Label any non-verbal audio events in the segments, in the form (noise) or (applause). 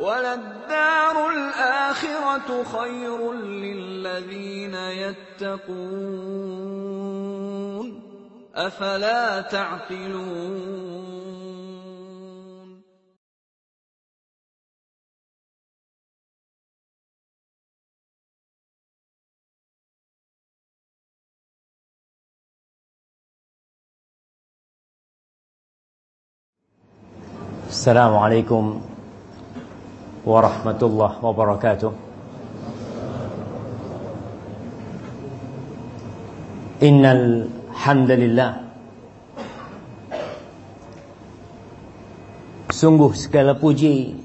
وَلَلدَّارُ الْآخِرَةُ خَيْرٌ لِّلَّذِينَ يَتَّقُونَ. أَفَلَا تَعْقِلُونَ؟ السلام عليكم ورحمة الله وبركاته إن الحمد لله Sungguh segala puji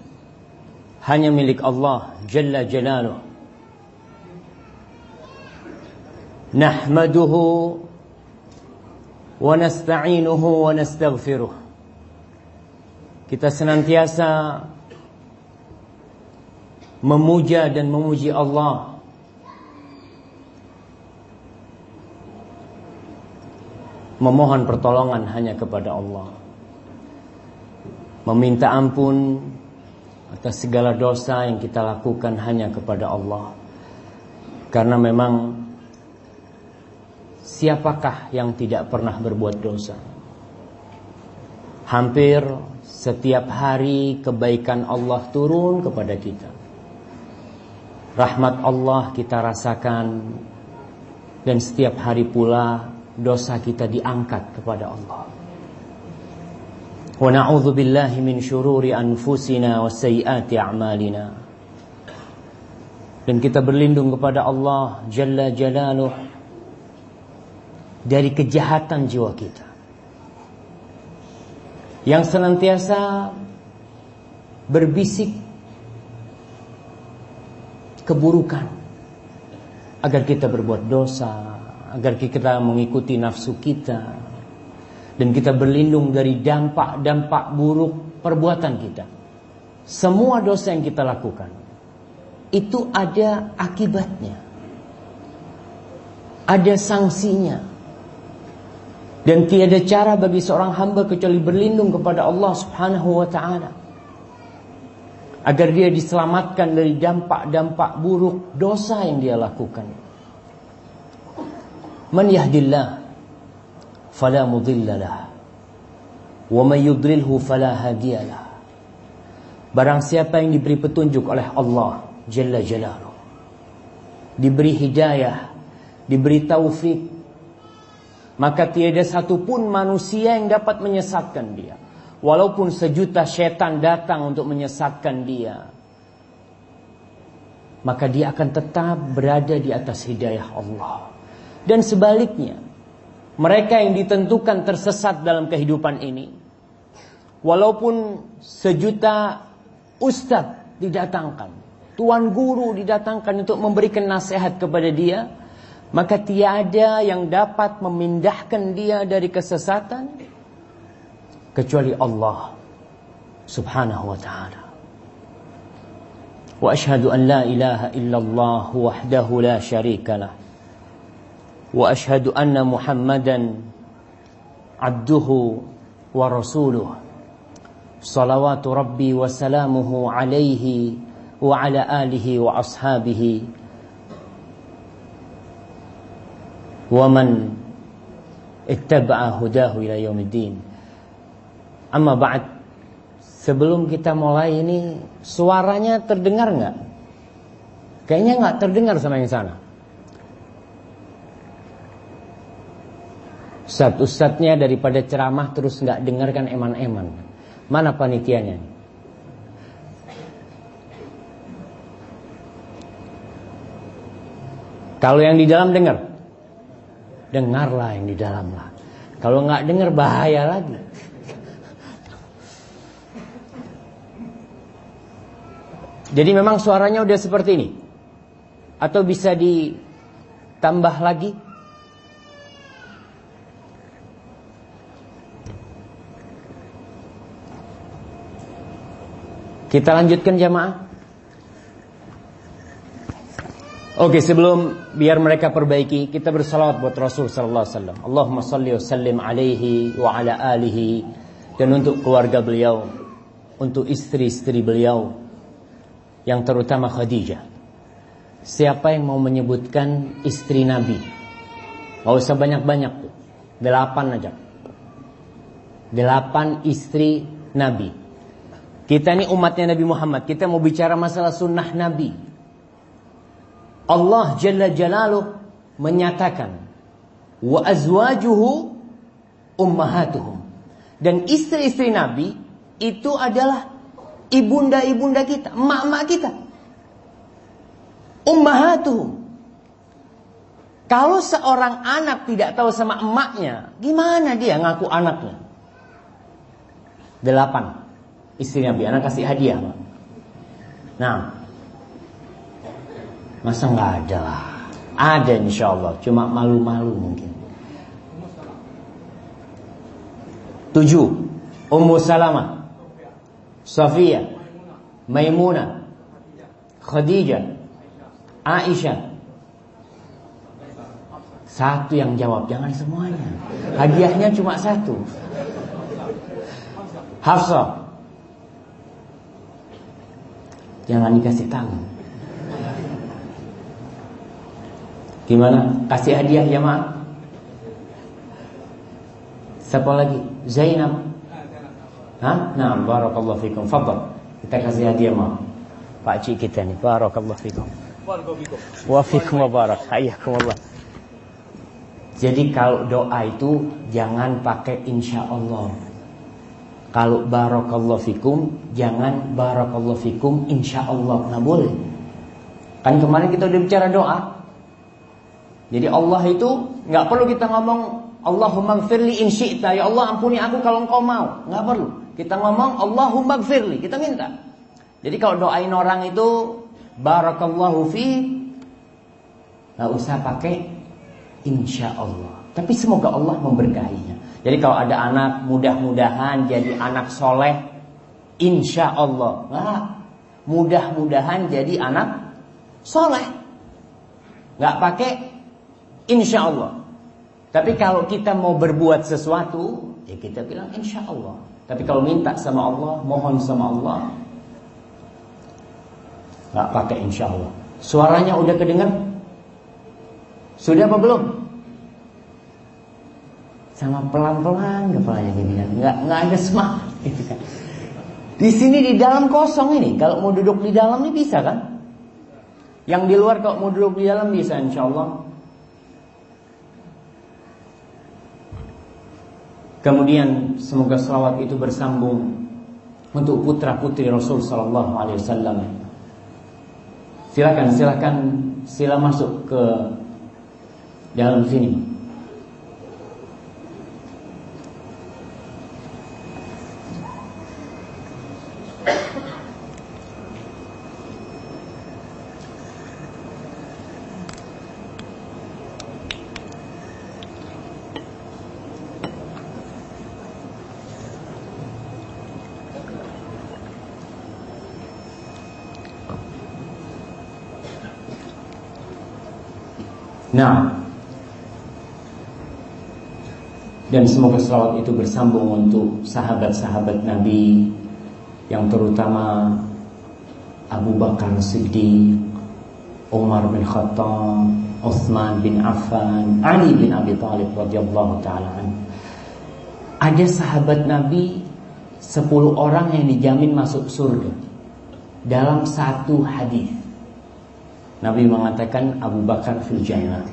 hanya milik Allah Jalla Jalaluh. Nahmaduhu wa nasta'inuhu wa nastaghfiruh. Kita senantiasa memuja dan memuji Allah. Memohon pertolongan hanya kepada Allah. Meminta ampun atas segala dosa yang kita lakukan hanya kepada Allah. Karena memang siapakah yang tidak pernah berbuat dosa? Hampir setiap hari kebaikan Allah turun kepada kita rahmat Allah kita rasakan dan setiap hari pula dosa kita diangkat kepada Allah. Wa na'udzu billahi min syururi anfusina wa sayyiati a'malina. Dan kita berlindung kepada Allah Jalla Jalaluh dari kejahatan jiwa kita. Yang senantiasa berbisik keburukan agar kita berbuat dosa, agar kita mengikuti nafsu kita dan kita berlindung dari dampak-dampak buruk perbuatan kita. Semua dosa yang kita lakukan itu ada akibatnya. Ada sanksinya. Dan tiada cara bagi seorang hamba kecuali berlindung kepada Allah Subhanahu wa taala agar dia diselamatkan dari dampak-dampak buruk dosa yang dia lakukan. Man yahdillah fala mudhillalah wa man yudlilhu fala hadiyalah. Barang siapa yang diberi petunjuk oleh Allah Jalla Jalaluh diberi hidayah, diberi taufik, maka tiada satupun manusia yang dapat menyesatkan dia. Walaupun sejuta setan datang untuk menyesatkan dia Maka dia akan tetap berada di atas hidayah Allah. Dan sebaliknya Mereka yang ditentukan tersesat dalam kehidupan ini Walaupun sejuta ustadz didatangkan Tuan guru didatangkan untuk memberikan nasihat kepada dia Maka tiada yang dapat memindahkan dia dari kesesatan kecuali Allah Subhanahu wa taala. Wa ashhadu an la ilaha illallah wahdahu la syarika lah. Wa ashhadu anna Muhammadan abduhu wa rasuluh. Salawatu Rabbi wa salamuhu alaihi wa ala alihi wa ashabihi wa man ittaba'a hudahu ila yaumiddin. Amma ba'd. Sebelum kita mulai ini Suaranya terdengar nggak? Kayaknya nggak terdengar sama yang sana. Ustadz, ustadznya daripada ceramah terus nggak dengarkan eman-eman. Mana panitianya? Kalau yang di dalam dengar? Dengarlah yang di dalam lah. Kalau nggak dengar bahaya lagi Jadi memang suaranya udah seperti ini. Atau bisa ditambah lagi? Kita lanjutkan jamaah. Oke sebelum biar mereka perbaiki Kita bersalawat buat Rasul Sallallahu Alaihi Wasallam. Allahumma salli wa sallim alaihi wa ala alihi. Dan untuk keluarga beliau Untuk istri-istri beliau yang terutama Khadijah. Siapa yang mau menyebutkan istri Nabi? Gak usah banyak-banyak tuh. Delapan aja. Delapan istri Nabi. Kita ini umatnya Nabi Muhammad. Kita mau bicara masalah sunnah Nabi. Allah Jalla Jalaluh menyatakan. Wa azwajuhu ummahatuhum. Dan istri-istri Nabi itu adalah ibunda-ibunda kita, emak-emak kita. Ummahatuhum. Kalau seorang anak tidak tahu sama emaknya, gimana dia ngaku anaknya? Delapan. Istri Nabi, anak kasih hadiah. Nah, masa nggak ada lah? Ada insya Allah, cuma malu-malu mungkin. Tujuh, Ummu Salamah, Safiyah, Maimunah, Khadijah, Aisyah, satu yang jawab, jangan semuanya. Hadiahnya cuma satu. Hafsah. Jangan dikasih tahu. Gimana? Kasih hadiah ya maaf. Siapa lagi? Zainab. Hah? Nah, barakallahu fikum. Fadal. Kita kasih hadiah maaf. Pak Cik kita nih. Barakallahu fikum. Wa fikum wa barak. Hayyakumullah. Jadi kalau doa itu jangan pakai insya Allah. Kalau barakallahu fikum, jangan barakallahu fikum insya Allah. Nggak boleh. Kan kemarin kita udah bicara doa. Jadi Allah itu nggak perlu kita ngomong Allahumma gfirli in syi'ta. Ya Allah ampuni aku kalau engkau mau. Nggak perlu. Kita ngomong Allahumma gfirli. Kita minta. Jadi kalau doain orang itu barakallahu fi nggak usah pakai Insya Allah. Tapi semoga Allah memberkahinya. Jadi kalau ada anak mudah-mudahan jadi anak soleh. Insya Allah. Nah, mudah-mudahan jadi anak soleh. Gak pakai insya Allah. Tapi kalau kita mau berbuat sesuatu, ya kita bilang insya Allah. Tapi kalau minta sama Allah, mohon sama Allah, gak pakai insya Allah. Suaranya udah kedengar? Sudah apa belum? Sama pelan-pelan kepalanya gini kan. Nggak, nggak ada kan. Di sini di dalam kosong ini. Kalau mau duduk di dalam ini bisa kan? Yang di luar kalau mau duduk di dalam bisa insya Allah. Kemudian semoga selawat itu bersambung untuk putra putri Rasul Sallallahu Alaihi Wasallam. Silakan, silakan, sila masuk ke dalam sini. Nah, dan semoga selawat itu bersambung untuk sahabat-sahabat Nabi yang terutama Abu Bakar Siddiq, Umar bin Khattab, Uthman bin Affan, Ali bin Abi Thalib radhiyallahu taala Ada sahabat Nabi 10 orang yang dijamin masuk surga dalam satu hadis. Nabi mengatakan Abu Bakar fil jannah,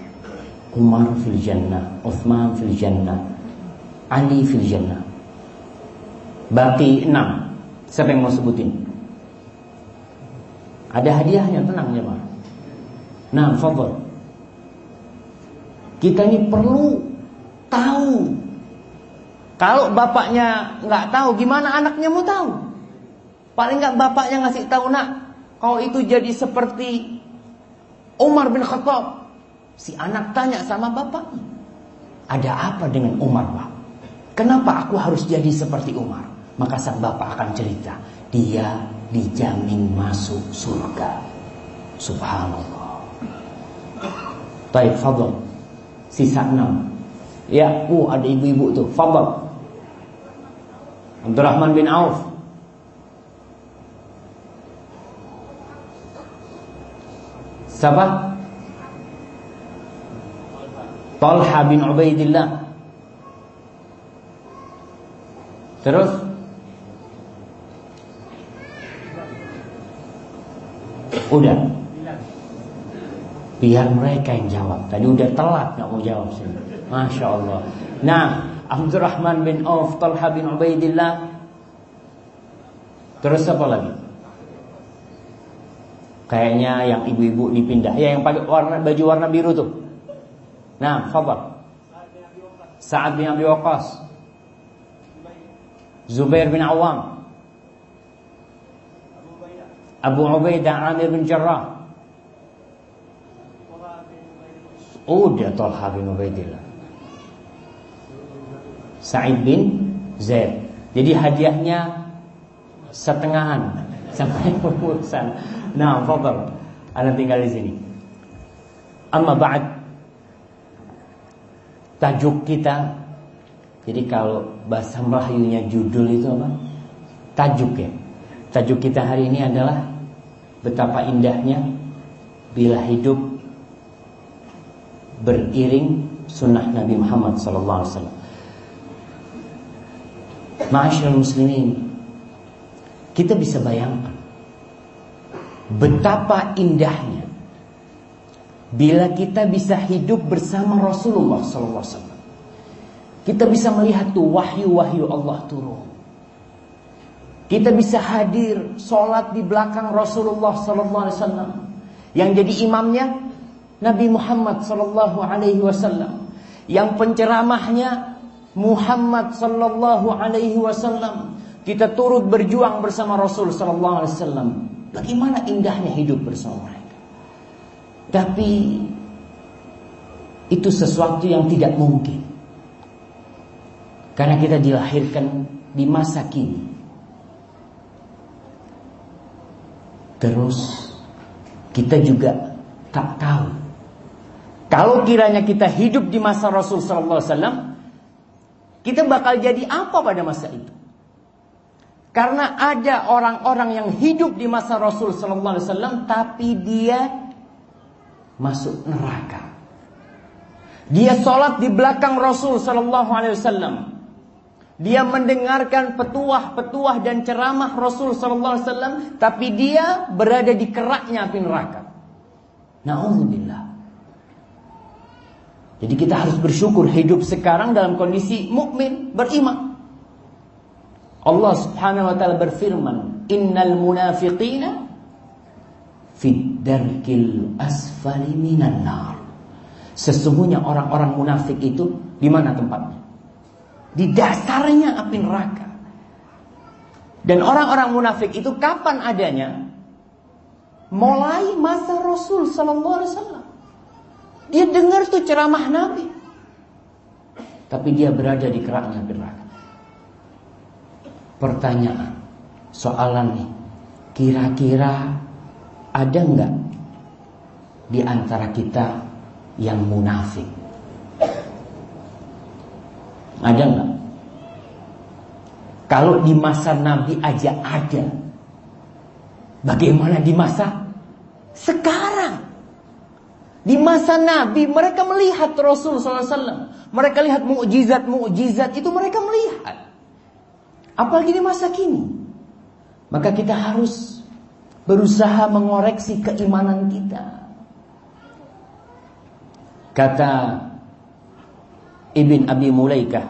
Umar fil jannah, Uthman fil jannah, Ali fil jannah. Baki enam. Siapa yang mau sebutin? Ada hadiahnya, tenang ya Pak. Nah, fadol. Kita ini perlu tahu. Kalau bapaknya nggak tahu, gimana anaknya mau tahu? Paling nggak bapaknya ngasih tahu nak, kau itu jadi seperti Umar bin Khattab. Si anak tanya sama bapaknya. Ada apa dengan Umar pak? Kenapa aku harus jadi seperti Umar? Maka sang bapak akan cerita. Dia dijamin masuk surga. Subhanallah. Baik, fadl. Sisa enam. Ya, uh, ada ibu-ibu tuh. Fadl. Abdurrahman bin Auf. Siapa? Talha bin Ubaidillah. Terus? Udah. Biar mereka yang jawab. Tadi udah telat gak mau jawab sih. Masya Allah. Nah Abdurrahman bin Auf Talha bin Ubaidillah. Terus apa lagi? Kayaknya yang ibu-ibu dipindah. Ya yang pakai warna, baju warna biru tuh. Nah, fadal Sa'ad bin Abi Waqqas Zubair bin Awam. Abu Ubaidah Amir bin Jarrah. Udah Talha bin Ubaidillah. Sa'id bin Zaid. Jadi hadiahnya Setengahan. (laughs) Sampai pemulusan Nah, fadal Anda tinggal di sini. Amma ba'd. Tajuk kita Jadi kalau bahasa Melayunya judul itu apa? Tajuk ya. Tajuk kita hari ini adalah Betapa indahnya Bila hidup Beriring Sunnah Nabi Muhammad SAW Ma'asyil muslimin Kita bisa bayangkan Betapa indahnya Bila kita bisa hidup bersama Rasulullah SAW Kita bisa melihat tuh wahyu-wahyu Allah turun. Kita bisa hadir sholat di belakang Rasulullah Sallallahu Alaihi Wasallam. Yang jadi imamnya Nabi Muhammad Sallallahu Alaihi Wasallam. Yang penceramahnya Muhammad Sallallahu Alaihi Wasallam. Kita turut berjuang bersama Rasul Sallallahu Alaihi Wasallam. Bagaimana indahnya hidup bersama mereka? Tapi itu sesuatu yang tidak mungkin karena kita dilahirkan di masa kini. Terus kita juga tak tahu. Kalau kiranya kita hidup di masa Rasul sallallahu alaihi wasallam, kita bakal jadi apa pada masa itu? Karena ada orang-orang yang hidup di masa Rasul sallallahu alaihi wasallam tapi dia masuk neraka. Dia sholat di belakang Rasul sallallahu alaihi wasallam. Dia mendengarkan petuah-petuah dan ceramah Rasul sallallahu alaihi wasallam, tapi dia berada di keraknya api neraka. Nauzubillah. Jadi kita harus bersyukur hidup sekarang dalam kondisi mukmin, beriman. Allah Subhanahu wa taala berfirman, "Innal munafiqina fid darkil asfali minan nar." Sesungguhnya orang-orang munafik itu di mana tempatnya? Di dasarnya api neraka. Dan orang-orang munafik itu kapan adanya? Mulai masa Rasul Sallallahu Alaihi Wasallam. Dia dengar tuh ceramah Nabi. Tapi dia berada di keraknya neraka. Pertanyaan, soalan nih. Kira-kira ada nggak di antara kita yang munafik? Ada nggak? Kalau di masa Nabi aja ada, bagaimana di masa sekarang? Di masa Nabi mereka melihat Rasul SAW. Mereka lihat mukjizat-mukjizat itu mereka melihat. Apalagi di masa kini. Maka kita harus berusaha mengoreksi keimanan kita. Kata Ibn Abi Mulaikah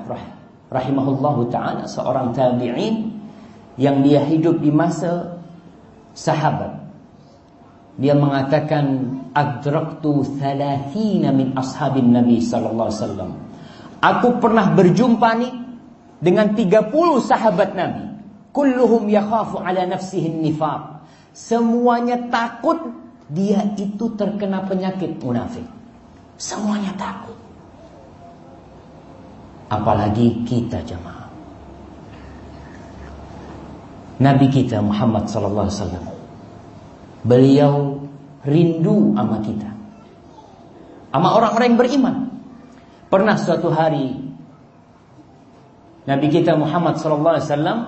rahimahullahu taala seorang tabi'in yang dia hidup di masa sahabat. Dia mengatakan adraktu 30 min ashabin Nabi sallallahu alaihi wasallam. Aku pernah berjumpa nih dengan 30 sahabat Nabi. Kulluhum yakhafu ala nafsihi nifaq. Semuanya takut dia itu terkena penyakit munafik. Semuanya takut. Apalagi kita jemaah. Nabi kita Muhammad sallallahu alaihi wasallam. Beliau rindu sama kita. Sama orang-orang yang beriman. Pernah suatu hari Nabi kita Muhammad sallallahu alaihi wasallam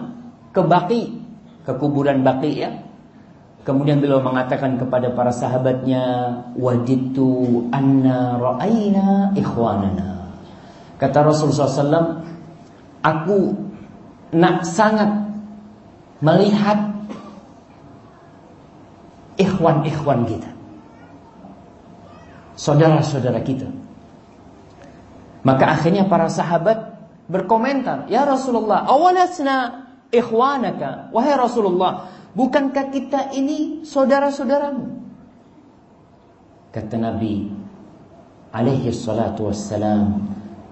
ke Baqi, ke kuburan Baqi ya. Kemudian beliau mengatakan kepada para sahabatnya, "Wajidtu anna ra'aina ikhwanana." Kata Rasulullah SAW, aku nak sangat melihat ikhwan-ikhwan kita. Saudara-saudara kita. Maka akhirnya para sahabat berkomentar, "Ya Rasulullah, awalasna ikhwanaka?" Wahai Rasulullah, Bukankah kita ini saudara-saudaramu? Kata Nabi alaihi salatu wassalam,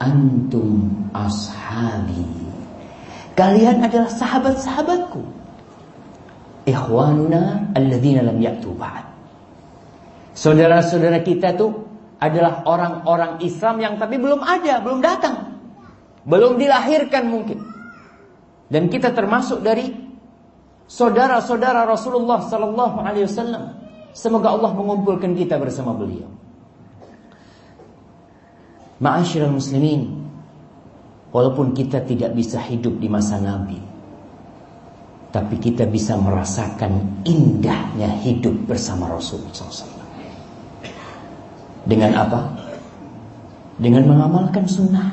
antum ashabi. Kalian adalah sahabat-sahabatku. Ikhwanuna alladzina lam ya'tu ba'd. Saudara-saudara kita itu adalah orang-orang Islam yang tapi belum ada, belum datang. Belum dilahirkan mungkin. Dan kita termasuk dari saudara-saudara Rasulullah sallallahu alaihi wasallam. Semoga Allah mengumpulkan kita bersama beliau. Ma'asyiral muslimin, walaupun kita tidak bisa hidup di masa Nabi, tapi kita bisa merasakan indahnya hidup bersama Rasulullah SAW. Dengan apa? Dengan mengamalkan sunnah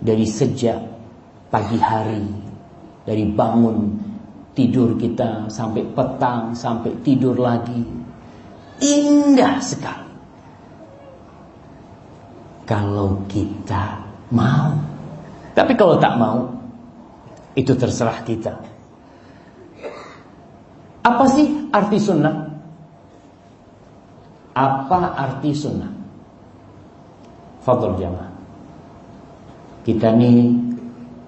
dari sejak pagi hari, dari bangun Tidur kita sampai petang, sampai tidur lagi. Indah sekali. Kalau kita mau. Tapi kalau tak mau, itu terserah kita. Apa sih arti sunnah? Apa arti sunnah? Fadol jamaah. Kita ini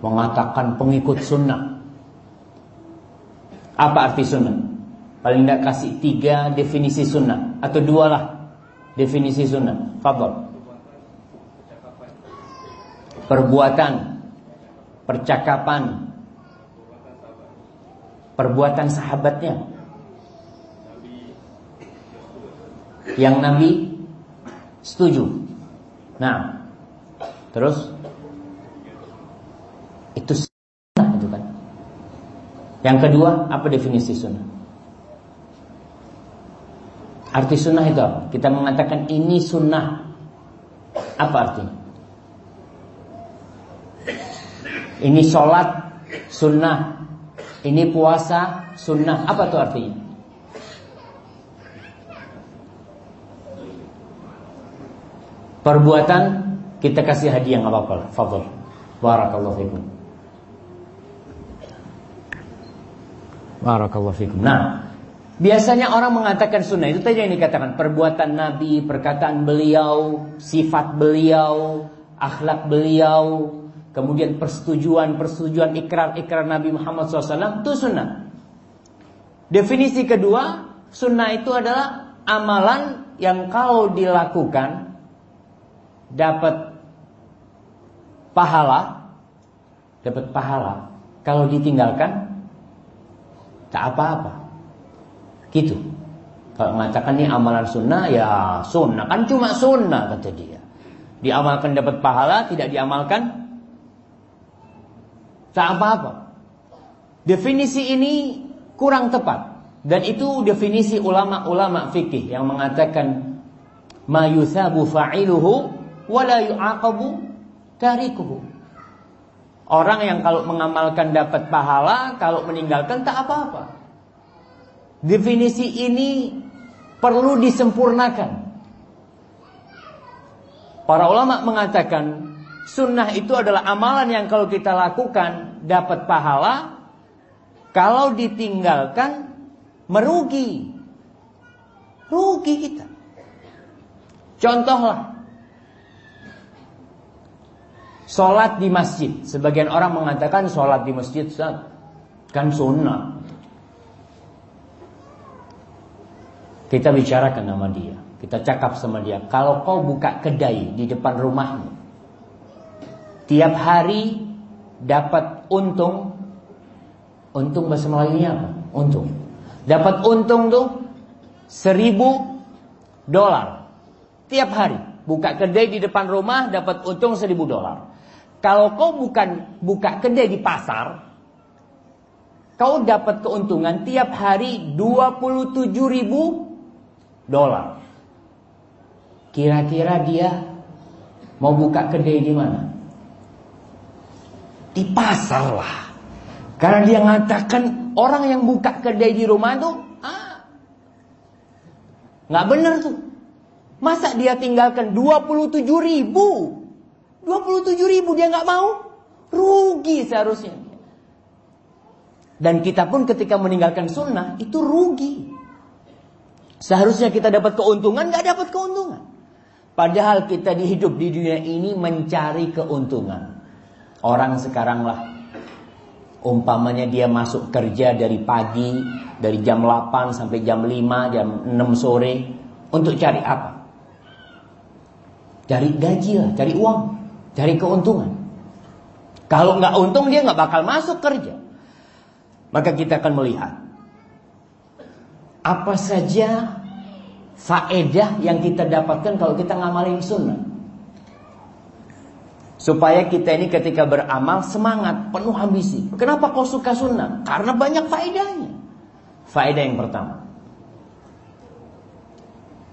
mengatakan pengikut sunnah. Apa arti sunnah? Paling tidak kasih tiga definisi sunnah Atau dua lah definisi sunnah Fadol Perbuatan Percakapan Perbuatan sahabatnya Yang Nabi Setuju Nah Terus Itu yang kedua, apa definisi sunnah? Arti sunnah itu apa? Kita mengatakan ini sunnah. Apa artinya? Ini sholat sunnah. Ini puasa sunnah. Apa itu artinya? Perbuatan kita kasih hadiah nggak apa-apa. Fadl. Barakallahu fikum. Barakallahu fikum. Nah, biasanya orang mengatakan sunnah itu tadi yang dikatakan perbuatan Nabi, perkataan beliau, sifat beliau, akhlak beliau, kemudian persetujuan persetujuan ikrar ikrar Nabi Muhammad SAW itu sunnah. Definisi kedua, sunnah itu adalah amalan yang kalau dilakukan dapat pahala, dapat pahala. Kalau ditinggalkan tak apa-apa. Gitu. Kalau mengatakan ini amalan sunnah, ya sunnah. Kan cuma sunnah kata dia. Diamalkan dapat pahala, tidak diamalkan tak apa-apa. Definisi ini kurang tepat. Dan itu definisi ulama-ulama fikih yang mengatakan ma yuthabu fa'iluhu wa la yu'aqabu tarikuhu. Orang yang kalau mengamalkan dapat pahala, kalau meninggalkan tak apa-apa. Definisi ini perlu disempurnakan. Para ulama mengatakan sunnah itu adalah amalan yang kalau kita lakukan dapat pahala, kalau ditinggalkan merugi. Rugi kita. Contohlah Sholat di masjid. Sebagian orang mengatakan sholat di masjid kan sunnah. Kita bicarakan sama dia. Kita cakap sama dia. Kalau kau buka kedai di depan rumahmu. Tiap hari dapat untung. Untung bahasa Melayunya apa? Untung. Dapat untung tuh seribu dolar. Tiap hari. Buka kedai di depan rumah dapat untung seribu dolar. Kalau kau bukan buka kedai di pasar, kau dapat keuntungan tiap hari 27 ribu dolar. Kira-kira dia mau buka kedai di mana? Di pasar lah. Karena dia mengatakan orang yang buka kedai di rumah itu ah, nggak benar tuh. Masa dia tinggalkan 27 ribu? 27 ribu dia nggak mau? Rugi seharusnya. Dan kita pun ketika meninggalkan sunnah itu rugi. Seharusnya kita dapat keuntungan, nggak dapat keuntungan. Padahal kita dihidup di dunia ini mencari keuntungan. Orang sekarang lah Umpamanya dia masuk kerja dari pagi, dari jam 8 sampai jam 5, jam 6 sore. Untuk cari apa? Cari gaji lah, cari uang, cari keuntungan. Kalau nggak untung dia nggak bakal masuk kerja. Maka kita akan melihat apa saja faedah yang kita dapatkan kalau kita ngamalin sunnah. Supaya kita ini ketika beramal semangat, penuh ambisi. Kenapa kau suka sunnah? Karena banyak faedahnya. Faedah yang pertama.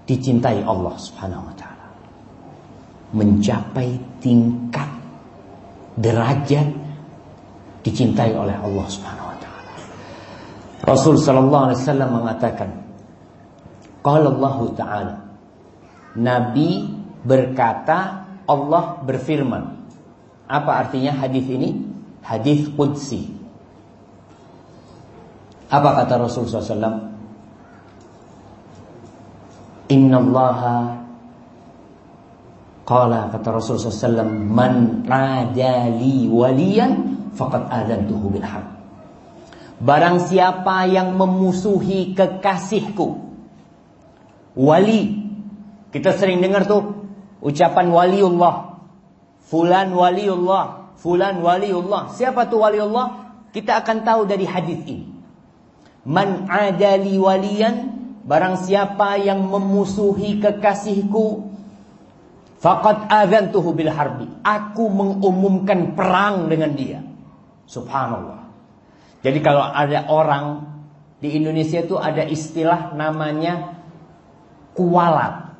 Dicintai Allah subhanahu wa ta'ala. Mencapai tingkat derajat dicintai oleh Allah subhanahu wa ta'ala. Rasul sallallahu alaihi wasallam mengatakan, Qala Allah Ta'ala, Nabi berkata, Allah berfirman, apa artinya hadis ini? Hadis qudsi. Apa kata Rasulullah SAW? Inna allaha Qala kata Rasulullah SAW Man adali waliyan Fakat adantuhu bilhaq Barang siapa yang memusuhi kekasihku Wali Kita sering dengar tuh Ucapan waliullah Fulan waliullah, fulan waliullah. Siapa tuh waliullah? Kita akan tahu dari hadis ini. Man adali waliyan, barang siapa yang memusuhi kekasihku, faqad adzantuhu bil harbi. Aku mengumumkan perang dengan dia. Subhanallah. Jadi kalau ada orang di Indonesia itu ada istilah namanya kualat.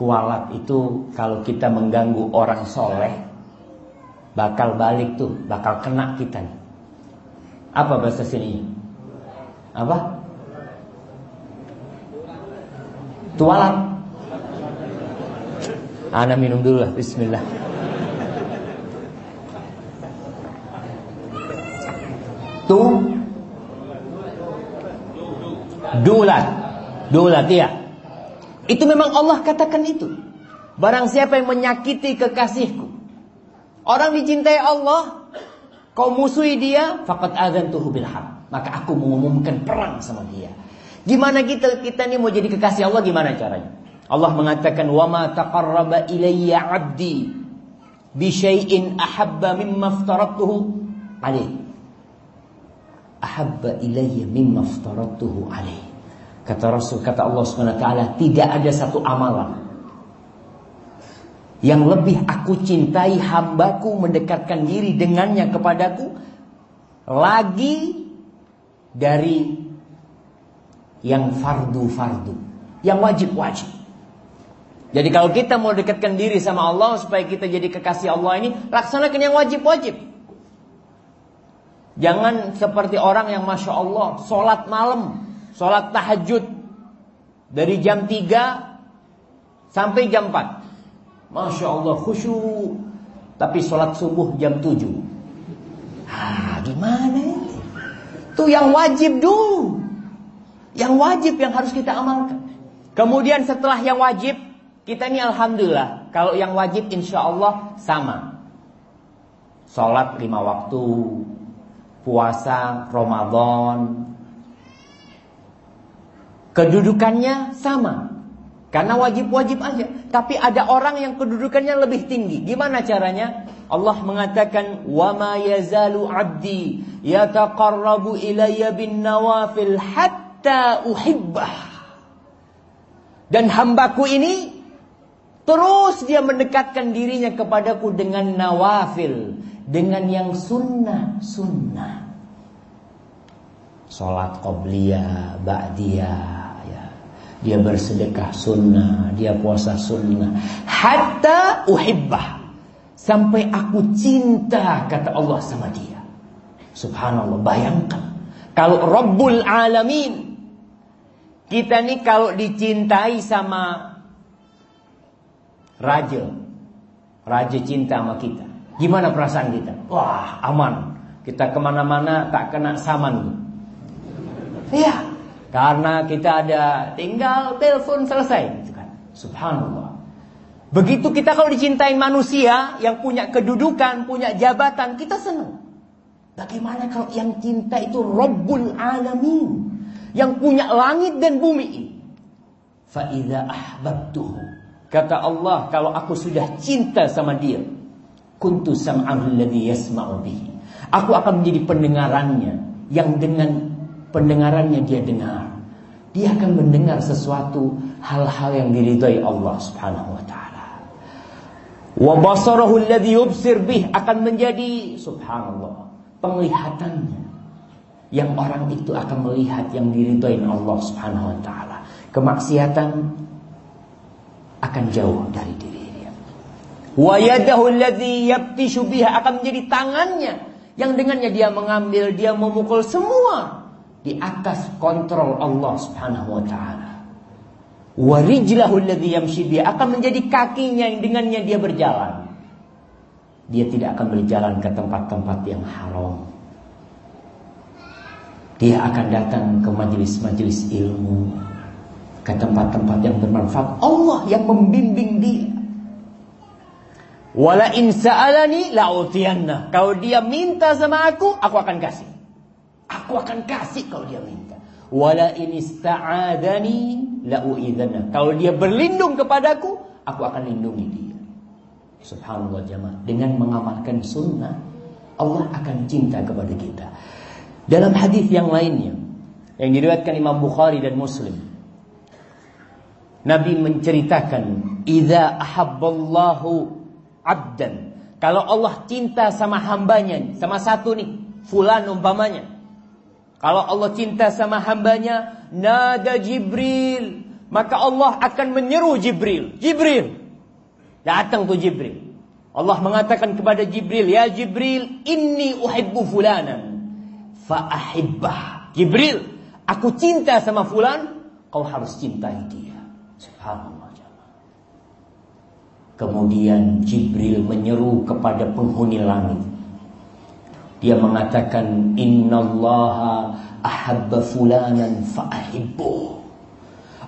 Kualat itu kalau kita mengganggu orang soleh Bakal balik tuh, bakal kena kita Apa bahasa sini? Apa? Tualat. Ana minum dulu lah, bismillah. Tu. Dulat. Dulat ya itu memang Allah katakan itu. Barang siapa yang menyakiti kekasihku. Orang dicintai Allah. Kau musuhi dia. Fakat tuh bil Maka aku mengumumkan perang sama dia. Gimana kita kita ini mau jadi kekasih Allah gimana caranya? Allah mengatakan wa ma taqarraba ilayya 'abdi bi syai'in ahabba mimma aftaratuhu alaih. Ahabba ilayya mimma aftaratuhu alaih. Kata Rasul, kata Allah SWT, tidak ada satu amalan yang lebih aku cintai hambaku mendekatkan diri dengannya kepadaku lagi dari yang fardu-fardu, yang wajib-wajib. Jadi kalau kita mau dekatkan diri sama Allah supaya kita jadi kekasih Allah ini, laksanakan yang wajib-wajib. Jangan seperti orang yang masya Allah sholat malam Sholat tahajud dari jam 3 sampai jam 4. Masya Allah khusyuk. Tapi sholat subuh jam 7. Ah, gimana Itu yang wajib dulu. Yang wajib yang harus kita amalkan. Kemudian setelah yang wajib, kita ini Alhamdulillah. Kalau yang wajib insya Allah sama. Sholat lima waktu. Puasa Ramadan Kedudukannya sama. Karena wajib-wajib aja. Tapi ada orang yang kedudukannya lebih tinggi. Gimana caranya? Allah mengatakan, "Wa ma yazalu 'abdi yataqarrabu ilayya bin nawafil hatta uhibbah." Dan hambaku ini terus dia mendekatkan dirinya kepadaku dengan nawafil, dengan yang sunnah-sunnah. Sholat qobliyah, ba'diyah ya. Dia bersedekah sunnah Dia puasa sunnah. Hatta uhibbah. Sampai aku cinta Kata Allah sama dia. Subhanallah bayangkan. Kalau Rabbul Alamin Kita nih kalau dicintai sama Raja Raja cinta sama kita Gimana perasaan kita? Wah aman. Kita ke mana-mana tak kena saman Iya. Karena kita ada tinggal telepon selesai. Subhanallah. Begitu kita kalau dicintai manusia yang punya kedudukan, punya jabatan, kita senang. Bagaimana kalau yang cinta itu Rabbul Alamin. Yang punya langit dan bumi ini. Fa'idha ahbabtuhu. Kata Allah, kalau aku sudah cinta sama dia. Kuntu sam'ahu alladhi yasma'u bihi. Aku akan menjadi pendengarannya. Yang dengan pendengarannya dia dengar. Dia akan mendengar sesuatu hal-hal yang diridhai Allah Subhanahu wa taala. Wa basarahu alladhi yubsir bih akan menjadi subhanallah penglihatannya yang orang itu akan melihat yang diridhai Allah Subhanahu wa taala. Kemaksiatan akan jauh dari diri dia. Wa yadahu alladhi yabtishu biha akan menjadi tangannya yang dengannya dia mengambil, dia memukul semua di atas kontrol Allah Subhanahu wa taala. Wa rijlahu alladhi yamshi akan menjadi kakinya yang dengannya dia berjalan. Dia tidak akan berjalan ke tempat-tempat yang haram. Dia akan datang ke majelis-majelis ilmu, ke tempat-tempat yang bermanfaat. Allah yang membimbing dia. Wala in sa'alani la'utiyanna. Kalau dia minta sama aku, aku akan kasih. Aku akan kasih kalau dia minta. Wala in ista'adani la'u'idzana. Kalau dia berlindung kepadaku, aku akan lindungi dia. Subhanallah jemaah. Dengan mengamalkan sunnah, Allah akan cinta kepada kita. Dalam hadis yang lainnya, yang diriwayatkan Imam Bukhari dan Muslim, Nabi menceritakan, "Idza ahabballahu 'abdan." Kalau Allah cinta sama hambanya, sama satu nih, fulan umpamanya, kalau Allah cinta sama hambanya, nada Jibril. Maka Allah akan menyeru Jibril. Jibril. Datang tuh Jibril. Allah mengatakan kepada Jibril, Ya Jibril, inni uhibbu fulanan. Fa'ahibbah. Jibril, aku cinta sama fulan, kau harus cintai dia. Subhanallah. Kemudian Jibril menyeru kepada penghuni langit. Dia mengatakan innallaha ahabba fulanan fa'ahibbu.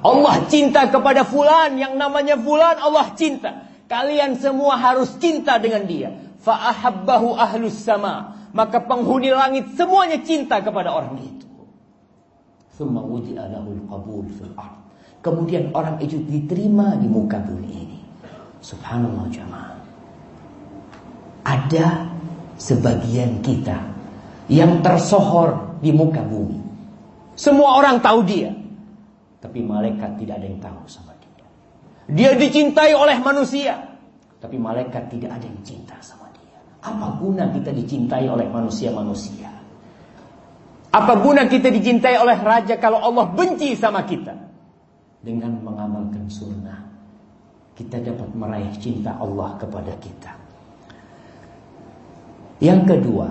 Allah cinta kepada fulan yang namanya fulan Allah cinta. Kalian semua harus cinta dengan dia. Fa'ahabbahu ahlus sama. Maka penghuni langit semuanya cinta kepada orang itu. Thumma wudi'a lahul qabul fil ard. Kemudian orang itu diterima di muka bumi ini. Subhanallah jamaah. Ada sebagian kita yang tersohor di muka bumi. Semua orang tahu dia. Tapi malaikat tidak ada yang tahu sama dia. Dia dicintai oleh manusia. Tapi malaikat tidak ada yang cinta sama dia. Apa guna kita dicintai oleh manusia-manusia? Apa guna kita dicintai oleh raja kalau Allah benci sama kita? Dengan mengamalkan sunnah. Kita dapat meraih cinta Allah kepada kita. Yang kedua,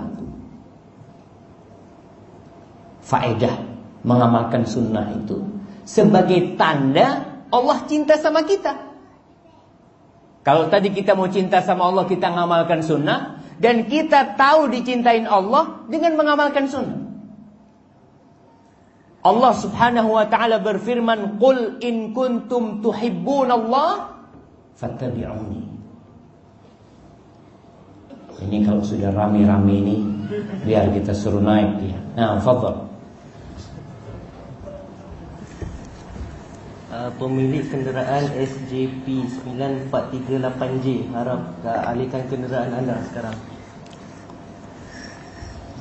faedah mengamalkan sunnah itu sebagai tanda Allah cinta sama kita. Kalau tadi kita mau cinta sama Allah, kita mengamalkan sunnah. Dan kita tahu dicintain Allah dengan mengamalkan sunnah. Allah subhanahu wa ta'ala berfirman, Qul in kuntum tuhibbun Allah, fattabi'uni. Ini kalau sudah rame-rame ini biar kita suruh naik dia. Nah, fadhal. Uh, pemilik kenderaan SJP 9438J harap alihkan kenderaan anda sekarang.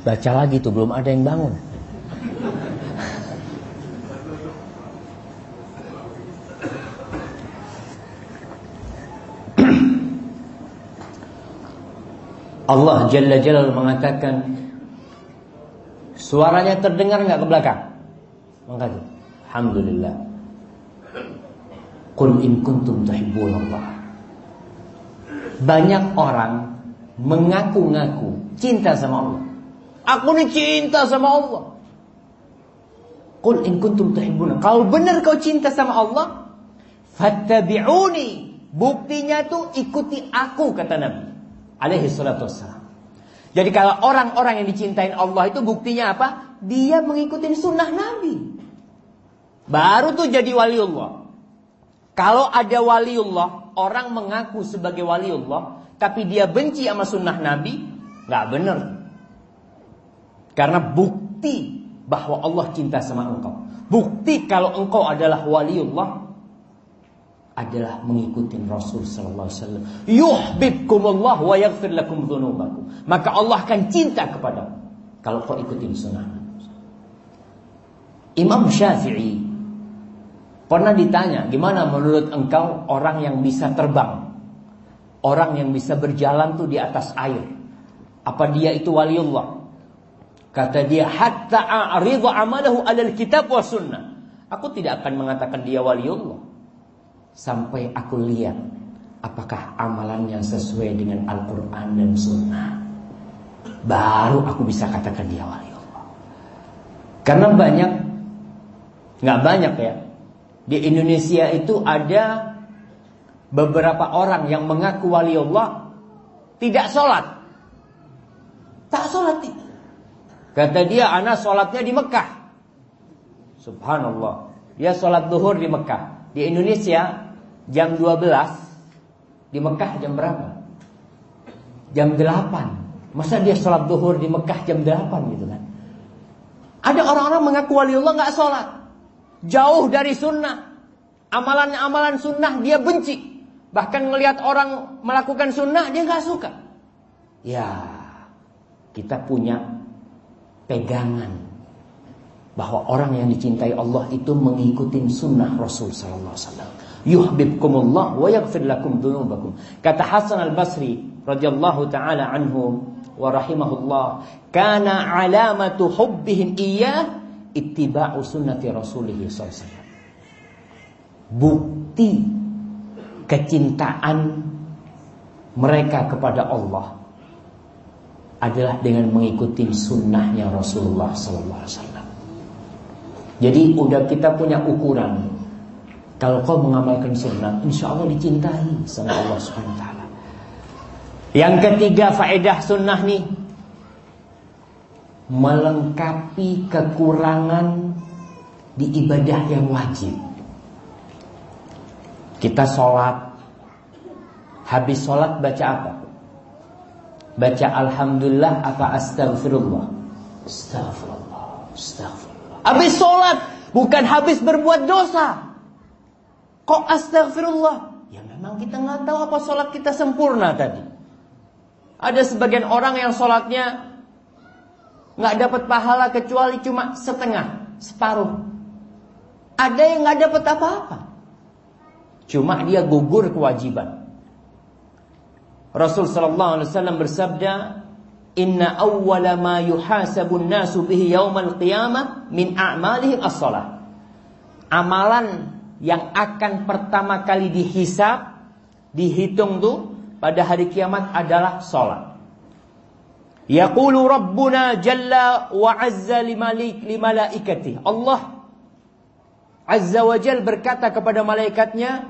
Baca lagi tuh belum ada yang bangun. Allah Jalla Jalal mengatakan Suaranya terdengar nggak ke belakang? Angkat. Alhamdulillah. Qul in kuntum tuhibbunallah. Banyak orang mengaku-ngaku cinta sama Allah. Aku nih cinta sama Allah. Qul in kuntum tuhibbuna. Kalau benar kau cinta sama Allah, fattabi'uni. Buktinya tuh ikuti aku kata Nabi alaihi salatu wassalam. Jadi kalau orang-orang yang dicintain Allah itu buktinya apa? Dia mengikuti sunnah Nabi. Baru tuh jadi waliullah. Kalau ada waliullah, orang mengaku sebagai waliullah, tapi dia benci sama sunnah Nabi, nggak benar. Karena bukti bahwa Allah cinta sama engkau. Bukti kalau engkau adalah waliullah, adalah mengikuti Rasul sallallahu alaihi wasallam. Yuhibbukumullah wa yaghfir lakum dzunubakum. Maka Allah akan cinta kepada kalau kau ikutin sunnah. Imam Syafi'i pernah ditanya, gimana menurut engkau orang yang bisa terbang? Orang yang bisa berjalan tuh di atas air. Apa dia itu waliullah? Kata dia, hatta a'ridhu amalahu alal kitab wa sunnah. Aku tidak akan mengatakan dia waliullah sampai aku lihat apakah amalannya sesuai dengan Al-Quran dan Sunnah. Baru aku bisa katakan dia wali Allah. Karena banyak, nggak banyak ya. Di Indonesia itu ada beberapa orang yang mengaku wali Allah tidak sholat. Tak sholat. Kata dia, anak sholatnya di Mekah. Subhanallah. Dia sholat duhur di Mekah. Di Indonesia jam 12 di Mekah jam berapa? Jam 8. Masa dia sholat duhur di Mekah jam 8 gitu kan? Ada orang-orang mengaku waliullah nggak sholat. Jauh dari sunnah. Amalan-amalan sunnah dia benci. Bahkan melihat orang melakukan sunnah dia nggak suka. Ya, kita punya pegangan bahwa orang yang dicintai Allah itu mengikuti sunnah Rasul sallallahu alaihi wasallam. Yuhibbukumullah wa yaghfir lakum dzunubakum. Kata Hasan Al-Basri radhiyallahu taala anhu wa rahimahullah, kana alamatu hubbihim iyyah ittiba'u sunnati Rasulih sallallahu alaihi wasallam. Bukti kecintaan mereka kepada Allah adalah dengan mengikuti sunnahnya Rasulullah sallallahu alaihi wasallam. Jadi udah kita punya ukuran. Kalau kau mengamalkan sunnah, insya Allah dicintai sama Allah Subhanahu. Yang ketiga faedah sunnah nih melengkapi kekurangan di ibadah yang wajib. Kita sholat, habis sholat baca apa? Baca Alhamdulillah apa Astagfirullah? Astagfirullah, Astagfirullah. Habis sholat, bukan habis berbuat dosa. Kok astagfirullah? Ya memang kita nggak tahu apa sholat kita sempurna tadi. Ada sebagian orang yang sholatnya nggak dapat pahala kecuali cuma setengah, separuh. Ada yang nggak dapat apa-apa. Cuma dia gugur kewajiban. Rasul sallallahu alaihi wasallam bersabda, Inna awwala ma yuhasabun nasu bihi yaumal qiyamah min a'malihim as-salah. Amalan yang akan pertama kali dihisab, dihitung tuh pada hari kiamat adalah salat. Yaqulu Rabbuna jalla wa azza limalik limalaikati. Allah azza wa jal berkata kepada malaikatnya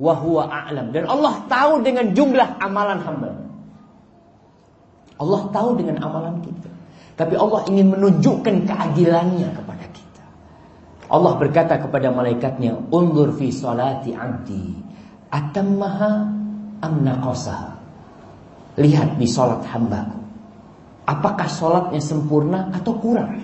wa huwa a'lam dan Allah tahu dengan jumlah amalan hamba. Allah tahu dengan amalan kita. Tapi Allah ingin menunjukkan keadilannya kepada kita. Allah berkata kepada malaikatnya, "Undur fi salati 'abdi, atammaha am naqasaha?" Lihat di salat hambaku. Apakah salatnya sempurna atau kurang?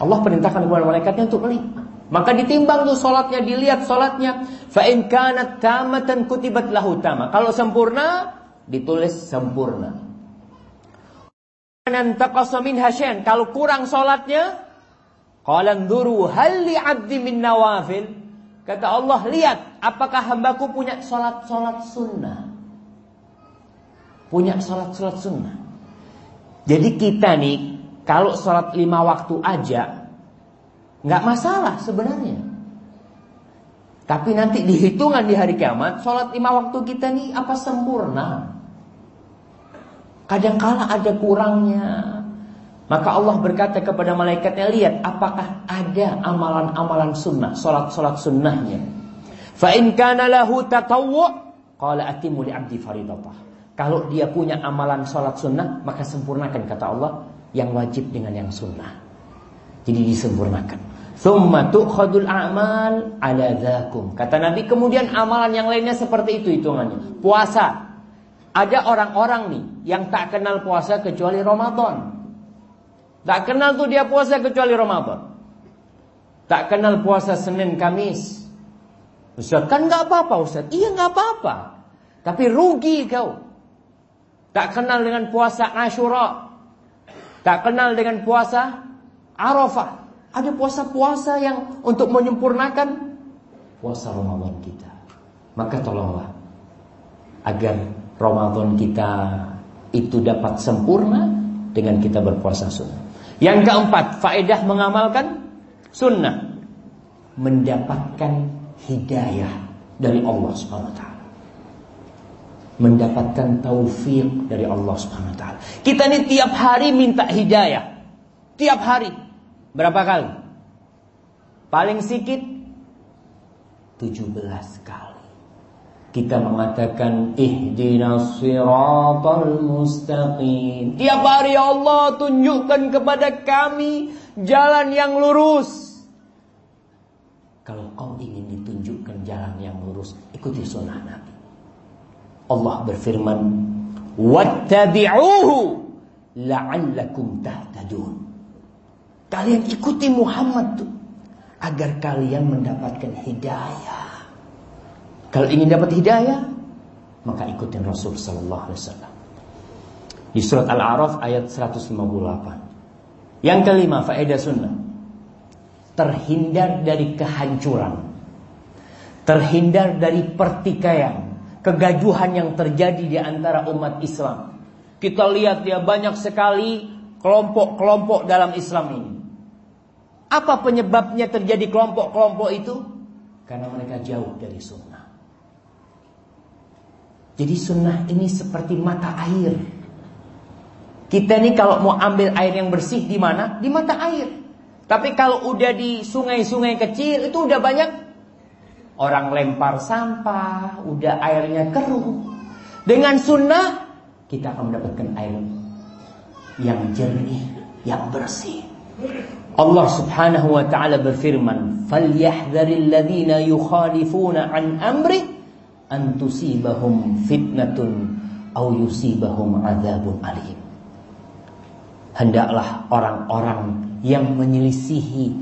Allah perintahkan kepada malaikatnya untuk melihat. Maka ditimbang tuh salatnya, dilihat salatnya. Fa in kanat tamatan kutibat lahu tama. Kalau sempurna, ditulis sempurna. Kalau kurang sholatnya, Qalan duru hal abdi min nawafil. Kata Allah, lihat apakah hambaku punya sholat-sholat sunnah. Punya sholat-sholat sunnah. Jadi kita nih, Kalau sholat lima waktu aja, nggak masalah sebenarnya. Tapi nanti dihitungan di hari kiamat, sholat lima waktu kita nih apa sempurna? Kadangkala ada kurangnya. Maka Allah berkata kepada malaikatnya, lihat apakah ada amalan-amalan sunnah, sholat-sholat sunnahnya. Fa in kana lahu qala atimu li 'abdi faridatah. Kalau dia punya amalan sholat sunnah, maka sempurnakan kata Allah yang wajib dengan yang sunnah. Jadi disempurnakan. Thumma tu'khadul a'mal ala dhakum. Kata Nabi kemudian amalan yang lainnya seperti itu hitungannya. Puasa. Ada orang-orang nih yang tak kenal puasa kecuali Ramadan. Tak kenal tuh dia puasa kecuali Ramadan. Tak kenal puasa Senin Kamis. Ustaz kan nggak apa-apa Ustaz. Iya nggak apa-apa. Tapi rugi kau. Tak kenal dengan puasa Ashura. Tak kenal dengan puasa Arafah. Ada puasa-puasa yang untuk menyempurnakan puasa Ramadan kita. Maka tolonglah agar Ramadan kita itu dapat sempurna dengan kita berpuasa sunnah. Yang keempat, faedah mengamalkan sunnah. Mendapatkan hidayah dari Allah Subhanahu wa. Mendapatkan taufik dari Allah Subhanahu wa. Kita ini tiap hari minta hidayah. Tiap hari. Berapa kali? Paling sedikit 17 kali. Kita mengatakan ihdinas siratal mustaqim. Tiap hari Allah tunjukkan kepada kami jalan yang lurus. Kalau kau ingin ditunjukkan jalan yang lurus, ikuti sunnah Nabi. Allah berfirman, "Wattabi'uhu la'allakum tahtadun." Kalian ikuti Muhammad tuh agar kalian mendapatkan hidayah. Kalau ingin dapat hidayah, maka ikutin Rasul sallallahu alaihi wasallam. Di surat Al-A'raf ayat 158. Yang kelima, faedah sunnah. Terhindar dari kehancuran. Terhindar dari pertikaian, kegaduhan yang terjadi di antara umat Islam. Kita lihat ya banyak sekali kelompok-kelompok dalam Islam ini. Apa penyebabnya terjadi kelompok-kelompok itu? Karena mereka jauh dari sunnah. Jadi sunnah ini seperti mata air. Kita ini kalau mau ambil air yang bersih di mana? Di mata air. Tapi kalau udah di sungai-sungai kecil itu udah banyak orang lempar sampah, udah airnya keruh. Dengan sunnah kita akan mendapatkan air yang jernih, yang bersih. Allah Subhanahu wa taala berfirman, "Falyahdharil ladzina yukhalifuna an amri an tusibahum fitnatun au yusibahum adzabun alim." Hendaklah orang-orang yang menyelisihi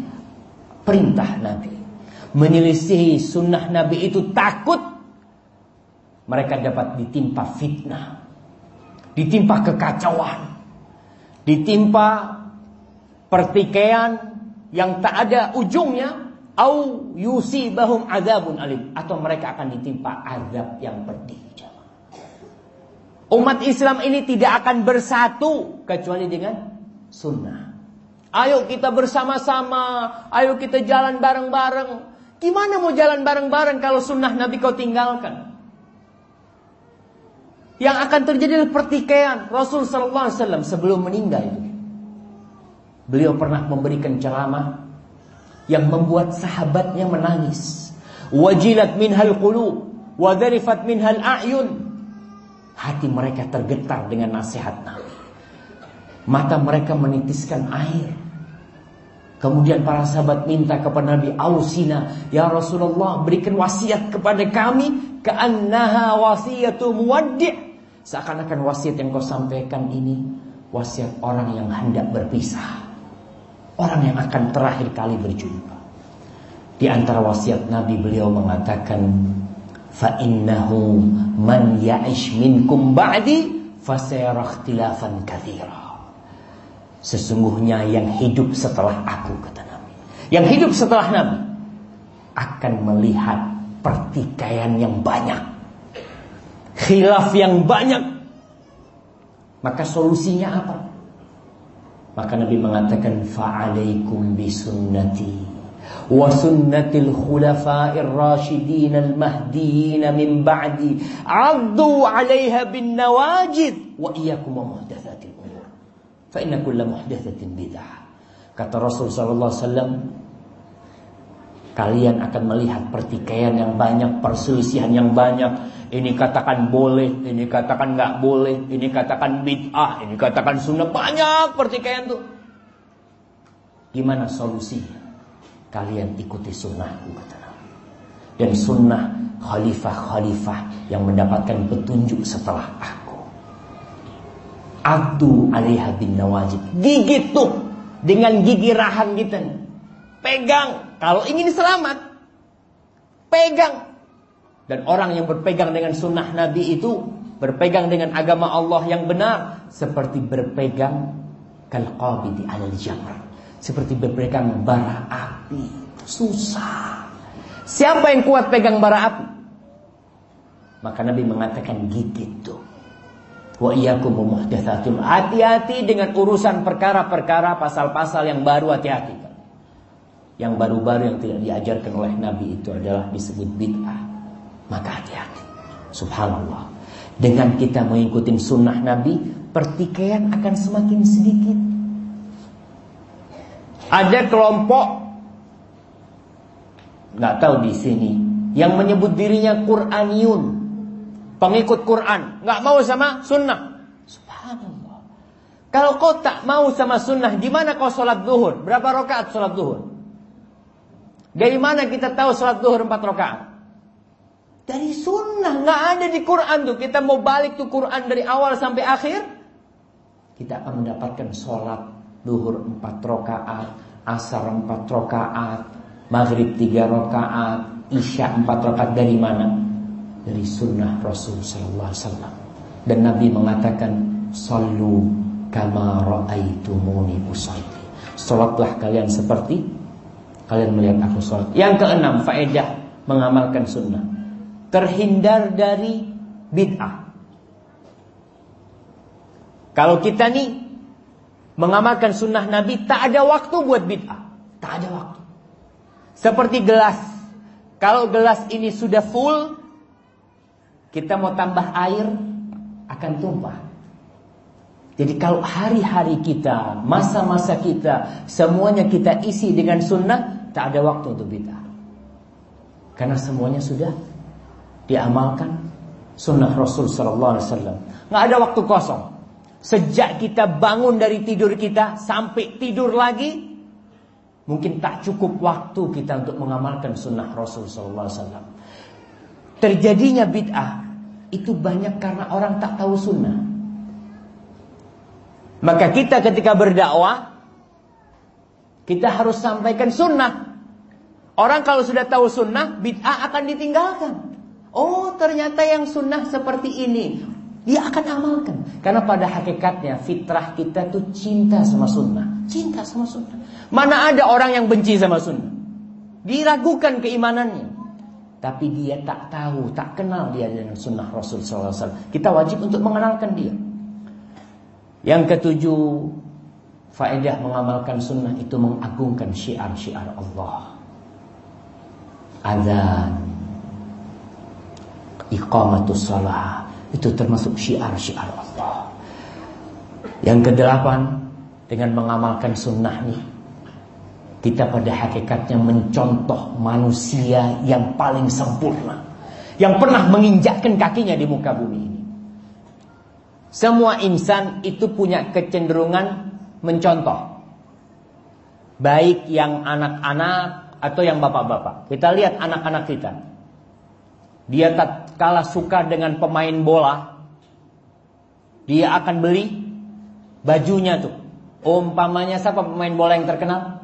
perintah Nabi, menyelisihi sunnah Nabi itu takut mereka dapat ditimpa fitnah, ditimpa kekacauan, ditimpa pertikaian yang tak ada ujungnya au yusibahum adzabun alim atau mereka akan ditimpa azab yang pedih. Umat Islam ini tidak akan bersatu kecuali dengan sunnah. Ayo kita bersama-sama, ayo kita jalan bareng-bareng. Gimana mau jalan bareng-bareng kalau sunnah Nabi kau tinggalkan? Yang akan terjadi adalah pertikaian. Rasul Sallallahu Alaihi Wasallam sebelum meninggal itu, beliau pernah memberikan ceramah yang membuat sahabatnya menangis. Wajilat minhal qulub, wadarifat minhal a'yun. Hati mereka tergetar dengan nasihat Nabi. Mata mereka menitiskan air. Kemudian para sahabat minta kepada Nabi Ausina, Ya Rasulullah berikan wasiat kepada kami, Ka'annaha wasiyatu muwaddi' Seakan-akan wasiat yang kau sampaikan ini Wasiat orang yang hendak berpisah Orang yang akan terakhir kali berjumpa Di antara wasiat Nabi beliau mengatakan Fa'innahu man ya'ish minkum ba'di Fasayara ikhtilafan Sesungguhnya yang hidup setelah aku kata Nabi Yang hidup setelah Nabi Akan melihat pertikaian yang banyak khilaf yang banyak. Maka solusinya apa? Maka Nabi mengatakan fa'alaikum bisunnati wa sunnatil khulafa'ir rasyidin al mahdiyyin min ba'di 'addu 'alaiha bin nawajid wa iyyakum muhdatsatil umur. Fa inna kulla muhdatsatin bid'ah. Kata Rasul sallallahu alaihi wasallam Kalian akan melihat pertikaian yang banyak, perselisihan yang banyak. Ini katakan boleh, ini katakan nggak boleh, ini katakan bid'ah, ini katakan sunnah. Banyak pertikaian tuh. Gimana solusinya? Kalian ikuti sunnahku kata. Dan sunnah khalifah-khalifah yang mendapatkan petunjuk setelah aku. Adu alaiha bin nawajib. Gigit tuh dengan gigi rahang kita. Pegang kalau ingin selamat, pegang. Dan orang yang berpegang dengan sunnah Nabi itu berpegang dengan agama Allah yang benar seperti berpegang kalqabidi alal jamr. Seperti berpegang bara api. Susah. Siapa yang kuat pegang bara api? Maka Nabi mengatakan gigit tuh. Wa iyyakum. Hati-hati dengan urusan perkara-perkara pasal-pasal yang baru hati-hati. Yang baru-baru yang tidak diajarkan oleh Nabi itu adalah disebut bid'ah. Maka hati-hati. Subhanallah. Dengan kita mengikuti sunnah Nabi, pertikaian akan semakin sedikit. Ada kelompok nggak tahu di sini yang menyebut dirinya Quraniun, pengikut Quran, nggak mau sama sunnah. Subhanallah. Kalau kau tak mau sama sunnah, di mana kau sholat duhur? Berapa rakaat sholat duhur? Dari mana kita tahu sholat duhur empat rakaat? Dari sunnah, nggak ada di Quran tuh. Kita mau balik tuh Quran dari awal sampai akhir, kita akan mendapatkan sholat duhur empat rakaat, asar empat rakaat, maghrib tiga rakaat, isya empat rakaat dari mana? Dari sunnah Rasul Sallallahu Alaihi Wasallam. Dan Nabi mengatakan, Sallu kama ra'aitumuni usalli. Salatlah kalian seperti Kalian melihat aku sholat. Yang keenam, faedah mengamalkan sunnah. Terhindar dari bid'ah. Kalau kita nih mengamalkan sunnah Nabi, tak ada waktu buat bid'ah. Tak ada waktu. Seperti gelas. Kalau gelas ini sudah full, kita mau tambah air, akan tumpah. Jadi kalau hari-hari kita, masa-masa kita, semuanya kita isi dengan sunnah, tak ada waktu untuk bid'ah. Karena semuanya sudah diamalkan sunnah Rasul Sallallahu Alaihi Wasallam. Nggak ada waktu kosong. Sejak kita bangun dari tidur kita sampai tidur lagi, mungkin tak cukup waktu kita untuk mengamalkan sunnah Rasul Sallallahu Alaihi Wasallam. Terjadinya bid'ah itu banyak karena orang tak tahu sunnah. Maka kita ketika berdakwah kita harus sampaikan sunnah. Orang kalau sudah tahu sunnah, bid'ah akan ditinggalkan. Oh ternyata yang sunnah seperti ini. Dia akan amalkan. Karena pada hakikatnya fitrah kita tuh cinta sama sunnah. Cinta sama sunnah. Mana ada orang yang benci sama sunnah. Diragukan keimanannya. Tapi dia tak tahu, tak kenal dia dengan sunnah Rasul SAW. Kita wajib untuk mengenalkan dia. Yang ketujuh, faedah mengamalkan sunnah itu mengagungkan syiar-syiar Allah. Azan, iqamatus salah, itu termasuk syiar-syiar Allah. Yang kedelapan, dengan mengamalkan sunnah nih, kita pada hakikatnya mencontoh manusia yang paling sempurna. Yang pernah menginjakkan kakinya di muka bumi ini. Semua insan itu punya kecenderungan mencontoh. Baik yang anak-anak atau yang bapak-bapak. Kita lihat anak-anak kita. Dia tak kalah suka dengan pemain bola. Dia akan beli bajunya tuh. Umpamanya siapa pemain bola yang terkenal?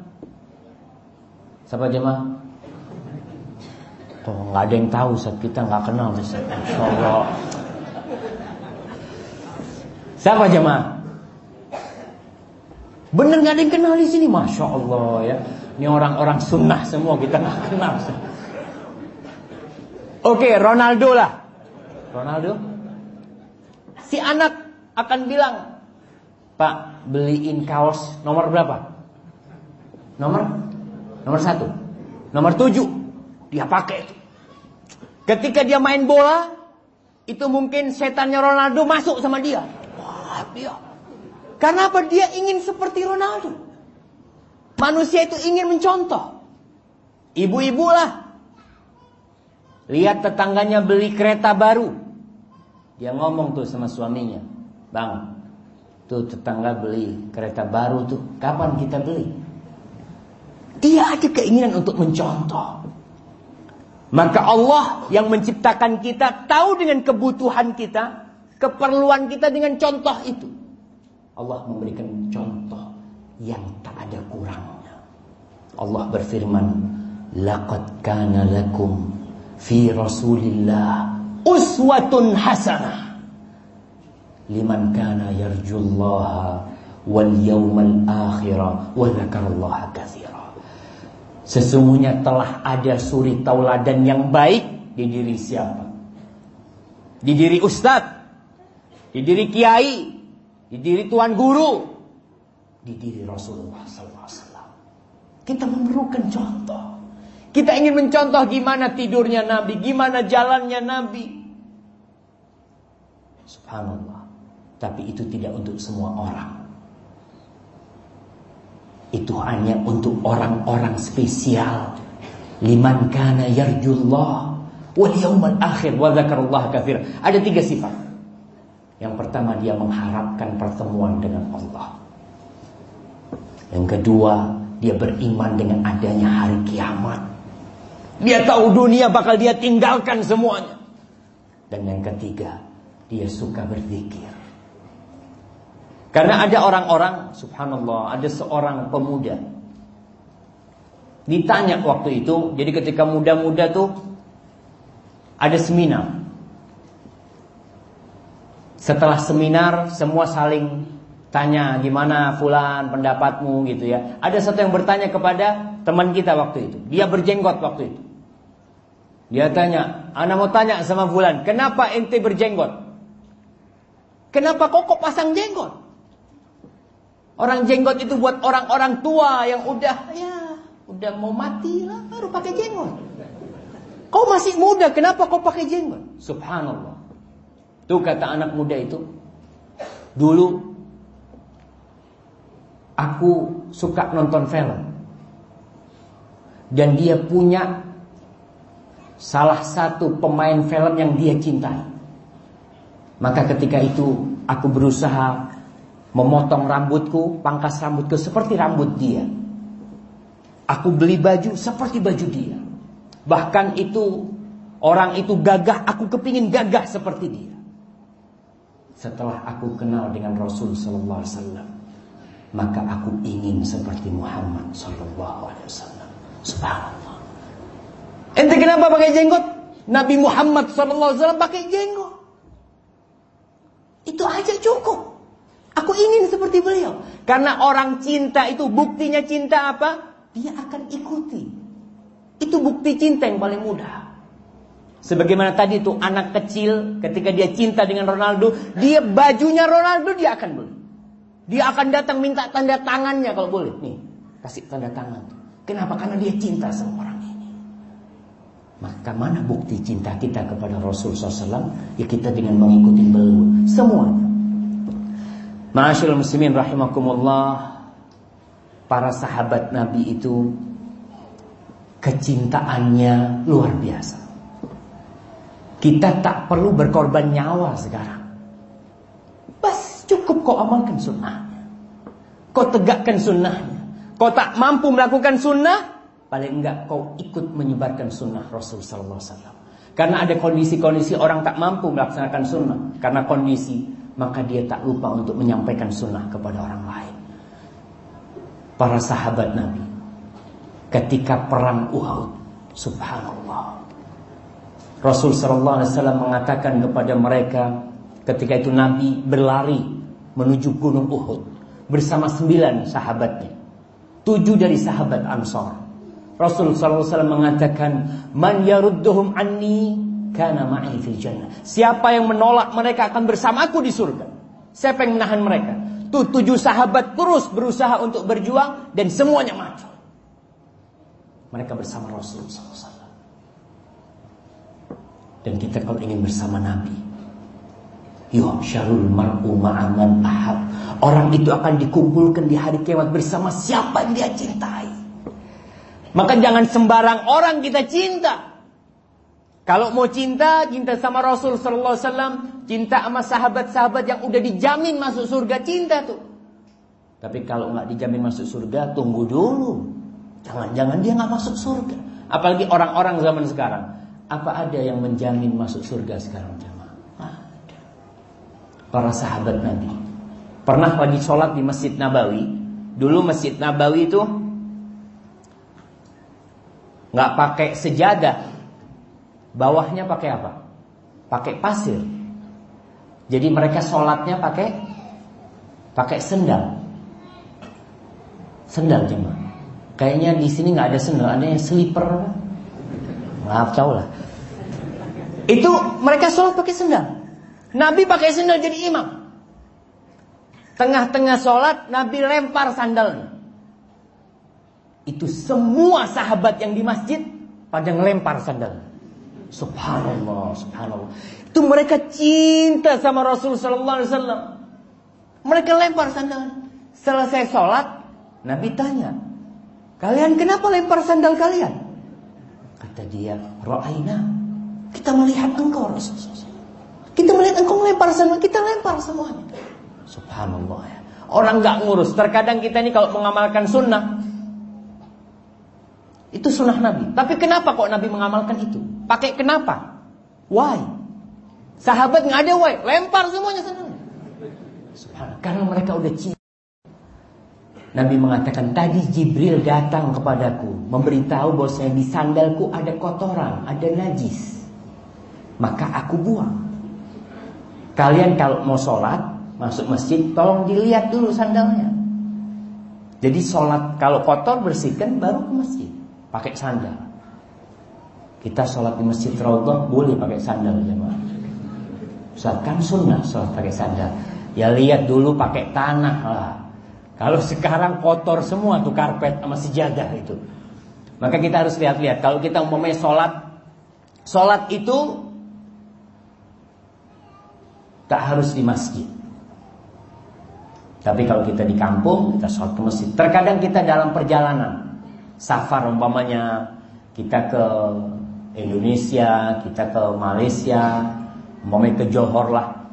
Siapa jemaah? Oh, nggak ada yang tahu saat kita nggak kenal Masya Allah. Siapa jemaah? Bener gak ada yang kenal di sini, masya Allah ya. Ini orang-orang sunnah semua kita nggak kenal. Oke, Ronaldo lah. Ronaldo. Si anak akan bilang, Pak, beliin kaos nomor berapa? Nomor nomor satu, nomor tujuh dia pakai itu. Ketika dia main bola, itu mungkin setannya Ronaldo masuk sama dia. Wah, dia. Karena apa? Dia ingin seperti Ronaldo. Manusia itu ingin mencontoh. Ibu-ibu lah. Lihat tetangganya beli kereta baru. Dia ngomong tuh sama suaminya. Bang, tuh tetangga beli kereta baru tuh. Kapan kita beli? Dia ada keinginan untuk mencontoh. Maka Allah yang menciptakan kita tahu dengan kebutuhan kita, keperluan kita dengan contoh itu. Allah memberikan contoh yang tak ada kurangnya. Allah berfirman, "Laqad kana lakum fi Rasulillah uswatun hasanah liman kana yarjullaha wal yawmal akhirah wa dzakarallaha katsira." Sesungguhnya telah ada suri tauladan yang baik di diri siapa? Di diri ustadz, di diri kiai, di diri tuan guru, di diri Rasulullah SAW. Kita memerlukan contoh. Kita ingin mencontoh gimana tidurnya Nabi, gimana jalannya Nabi. Subhanallah. Tapi itu tidak untuk semua orang. Itu hanya untuk orang-orang spesial. Liman kana yarjullah wal yawmal akhir wa dzakarallah katsir. Ada tiga sifat. Yang pertama dia mengharapkan pertemuan dengan Allah. Yang kedua, dia beriman dengan adanya hari kiamat. Dia tahu dunia bakal dia tinggalkan semuanya. Dan yang ketiga, dia suka berzikir. Karena ada orang-orang, subhanallah, ada seorang pemuda. Ditanya waktu itu, jadi ketika muda-muda tuh ada seminar. Setelah seminar, semua saling tanya gimana fulan pendapatmu gitu ya. Ada satu yang bertanya kepada teman kita waktu itu. Dia berjenggot waktu itu. Dia tanya, "Ana mau tanya sama fulan, kenapa ente berjenggot?" Kenapa kok pasang jenggot? Orang jenggot itu buat orang-orang tua yang udah ya udah mau mati lah baru pakai jenggot. Kau masih muda, kenapa kau pakai jenggot? Subhanallah. Tuh kata anak muda itu. Dulu aku suka nonton film. Dan dia punya salah satu pemain film yang dia cintai. Maka ketika itu aku berusaha memotong rambutku, pangkas rambutku seperti rambut dia. Aku beli baju seperti baju dia. Bahkan itu orang itu gagah, aku kepingin gagah seperti dia. Setelah aku kenal dengan Rasul Sallallahu Alaihi Wasallam, maka aku ingin seperti Muhammad Sallallahu Alaihi Wasallam. Subhanallah. Ente kenapa pakai jenggot? Nabi Muhammad Sallallahu Alaihi Wasallam pakai jenggot. Itu aja cukup. Aku ingin seperti beliau. Karena orang cinta itu buktinya cinta apa? Dia akan ikuti. Itu bukti cinta yang paling mudah. Sebagaimana tadi itu anak kecil ketika dia cinta dengan Ronaldo, dia bajunya Ronaldo dia akan beli. Dia akan datang minta tanda tangannya kalau boleh. Nih, kasih tanda tangan. Kenapa? Karena dia cinta sama orang ini. Maka mana bukti cinta kita kepada Rasul SAW? Ya kita dengan mengikuti beliau. Semuanya. Ma'asyil muslimin rahimakumullah Para sahabat Nabi itu Kecintaannya luar biasa Kita tak perlu berkorban nyawa sekarang kau amalkan sunnahnya Kau tegakkan sunnahnya Kau tak mampu melakukan sunnah Paling enggak kau ikut menyebarkan sunnah Rasul Sallallahu Karena ada kondisi-kondisi orang tak mampu melaksanakan sunnah Karena kondisi maka dia tak lupa untuk menyampaikan sunnah kepada orang lain. Para sahabat Nabi ketika perang Uhud, subhanallah. Rasul sallallahu mengatakan kepada mereka ketika itu Nabi berlari menuju gunung Uhud bersama sembilan sahabatnya. Tujuh dari sahabat Ansar. Rasul wasallam mengatakan, "Man yarudduhum anni Kana ma'i fil jannah. Siapa yang menolak mereka akan bersamaku di surga. Siapa yang menahan mereka? Tuh tujuh sahabat terus berusaha untuk berjuang dan semuanya mati. Mereka bersama Rasul SAW. Dan kita kalau ingin bersama Nabi, Yuhsyarul mar'u ma'aman ahab. Orang itu akan dikumpulkan di hari kiamat bersama siapa yang dia cintai. Maka jangan sembarang orang kita cinta. Kalau mau cinta, cinta sama Rasul sallallahu alaihi wasallam, cinta sama sahabat-sahabat yang udah dijamin masuk surga, cinta tuh. Tapi kalau nggak dijamin masuk surga, tunggu dulu. Jangan-jangan dia nggak masuk surga. Apalagi orang-orang zaman sekarang. Apa ada yang menjamin masuk surga sekarang. Para sahabat Nabi. Pernah lagi sholat di Masjid Nabawi. Dulu Masjid Nabawi itu nggak pakai sejadah. Bawahnya pakai apa? Pakai pasir. Jadi mereka sholatnya pakai pakai sendal. Sendal jemaah. Kayaknya di sini nggak ada sendal, ada yang slipper. Maaf tahu lah. Itu mereka sholat pakai sendal. Nabi pakai sendal jadi imam. Tengah-tengah sholat Nabi lempar sandalnya. Itu semua sahabat yang di masjid pada ngelempar sandal. Subhanallah, subhanallah. Itu mereka cinta sama Rasul sallallahu alaihi wasallam. Mereka lempar sandal. Selesai sholat, Nabi tanya, "Kalian kenapa lempar sandal kalian?" Kata dia, "Ra'aina." Kita melihat engkau Rasulullah. Kita melihat engkau melempar sandal, kita lempar semuanya. Subhanallah ya. Orang nggak ngurus. Terkadang kita ini kalau mengamalkan sunnah, itu sunnah Nabi. Tapi kenapa kok Nabi mengamalkan itu? Pakai kenapa? Why? Sahabat nggak ada why, lempar semuanya. Subhanallah. Karena mereka udah cinta. Nabi mengatakan tadi Jibril datang kepadaku memberitahu bahwasanya di sandalku ada kotoran, ada najis. Maka aku buang. Kalian kalau mau sholat masuk masjid, tolong dilihat dulu sandalnya. Jadi sholat kalau kotor bersihkan baru ke masjid, pakai sandal. Kita sholat di masjid Raudhah boleh pakai sandal jemaah. Ustaz kan sunnah sholat pakai sandal. Ya lihat dulu pakai tanah lah. Kalau sekarang kotor semua tuh karpet sama sejadah itu. Maka kita harus lihat-lihat. Kalau kita umpamanya sholat, sholat itu tak harus di masjid. Tapi kalau kita di kampung, kita sholat ke masjid. Terkadang kita dalam perjalanan, safar umpamanya kita ke Indonesia, kita ke Malaysia, umpamanya ke Johor lah.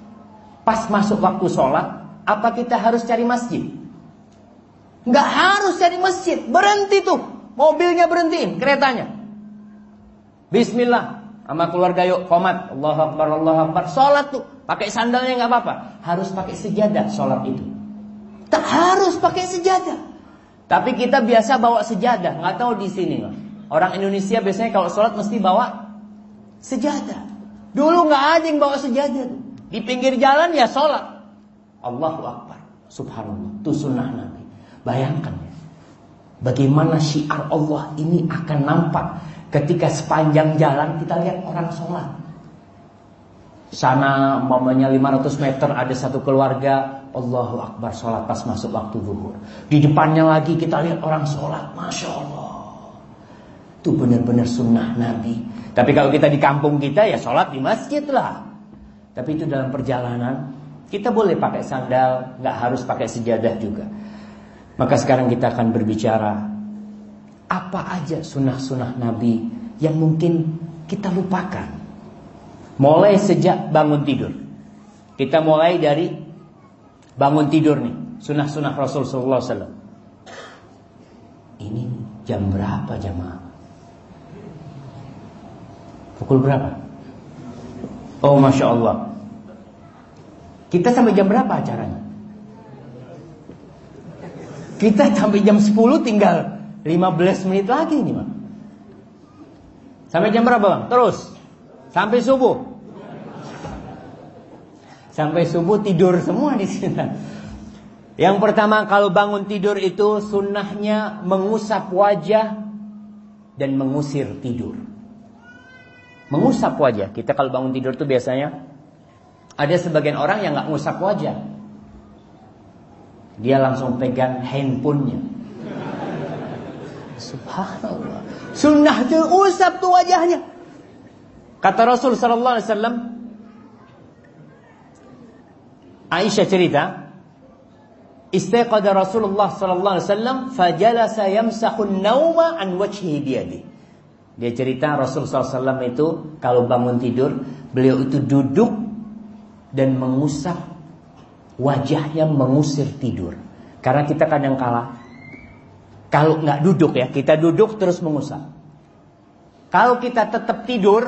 Pas masuk waktu sholat, apa kita harus cari masjid? Nggak harus cari masjid, berhenti tuh. Mobilnya berhentiin, keretanya. Bismillah, sama keluarga yuk komat, Allah Akbar, Allah Akbar. Sholat tuh, pakai sandalnya nggak apa-apa. Harus pakai sejadah sholat itu. Tak harus pakai sejadah. Tapi kita biasa bawa sejadah, nggak tahu di sini lah. Orang Indonesia biasanya kalau sholat mesti bawa sejadah. Dulu nggak ada yang bawa sejadah tuh. Di pinggir jalan ya sholat. Allahu Akbar. Subhanallah. Itu sunnah Nabi. Bayangkan ya. Bagaimana syiar Allah ini akan nampak ketika sepanjang jalan kita lihat orang sholat. Sana mamanya 500 meter ada satu keluarga Allahu Akbar sholat pas masuk waktu zuhur. Di depannya lagi kita lihat orang sholat. Masya Allah. Itu benar-benar sunnah Nabi. Tapi kalau kita di kampung kita ya sholat di masjid lah. Tapi itu dalam perjalanan kita boleh pakai sandal, nggak harus pakai sejadah juga. Maka sekarang kita akan berbicara apa aja sunnah-sunnah Nabi yang mungkin kita lupakan. Mulai sejak bangun tidur. Kita mulai dari bangun tidur nih, sunnah-sunnah Rasul sallallahu alaihi wasallam. Ini jam berapa jamaah? Pukul berapa? Oh Masya Allah Kita sampai jam berapa acaranya? Kita sampai jam 10 tinggal 15 menit lagi nih bang Sampai jam berapa bang? Terus Sampai subuh Sampai subuh tidur semua di sini Yang pertama kalau bangun tidur itu Sunnahnya mengusap wajah Dan mengusir tidur mengusap wajah. Kita kalau bangun tidur tuh biasanya ada sebagian orang yang nggak mengusap wajah. Dia langsung pegang handphonenya. Subhanallah. Sunnah tuh usap tuh wajahnya. Kata Rasul sallallahu alaihi wasallam Aisyah cerita, Istaqada Rasulullah sallallahu alaihi wasallam fajalasa yamsahu an-nauma an wajhihi biyadi. Dia cerita Rasul SAW itu kalau bangun tidur, beliau itu duduk dan mengusap wajahnya mengusir tidur. Karena kita kadang kala kalau nggak duduk ya, kita duduk terus mengusap. Kalau kita tetap tidur,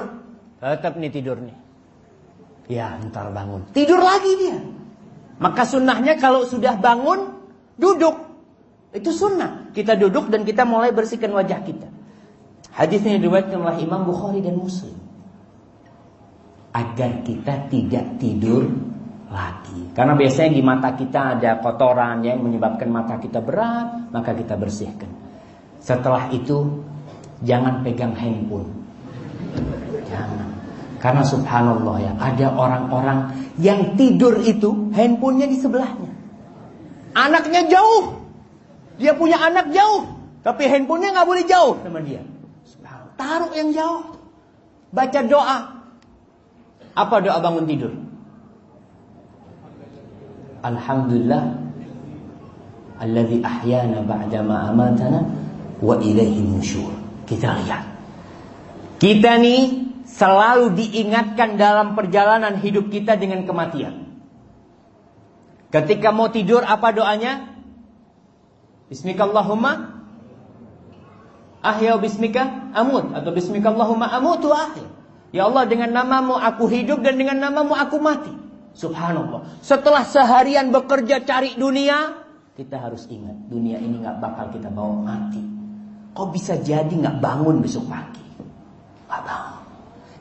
tetap nih tidur nih. Ya, ntar bangun. Tidur lagi dia. Maka sunnahnya kalau sudah bangun, duduk. Itu sunnah. Kita duduk dan kita mulai bersihkan wajah kita. Hadisnya diriwayatkan oleh Imam Bukhari dan Muslim. Agar kita tidak tidur lagi. Karena biasanya di mata kita ada kotoran yang menyebabkan mata kita berat, maka kita bersihkan. Setelah itu jangan pegang handphone. Jangan. Karena subhanallah ya, ada orang-orang yang tidur itu handphonenya di sebelahnya. Anaknya jauh. Dia punya anak jauh, tapi handphonenya nggak boleh jauh sama dia. Taruh yang jauh. Baca doa. Apa doa bangun tidur? Alhamdulillah alladzi ahyana ba'dama amatana wa ilaihi nusyur. Kita lihat. Kita nih selalu diingatkan dalam perjalanan hidup kita dengan kematian. Ketika mau tidur apa doanya? Bismillahirrahmanirrahim. Ahya bismika amut atau bismika Allahumma amutu ahya. Ya Allah dengan namamu aku hidup dan dengan namamu aku mati. Subhanallah. Setelah seharian bekerja cari dunia, kita harus ingat dunia ini nggak bakal kita bawa mati. Kok bisa jadi nggak bangun besok pagi? Nggak bangun.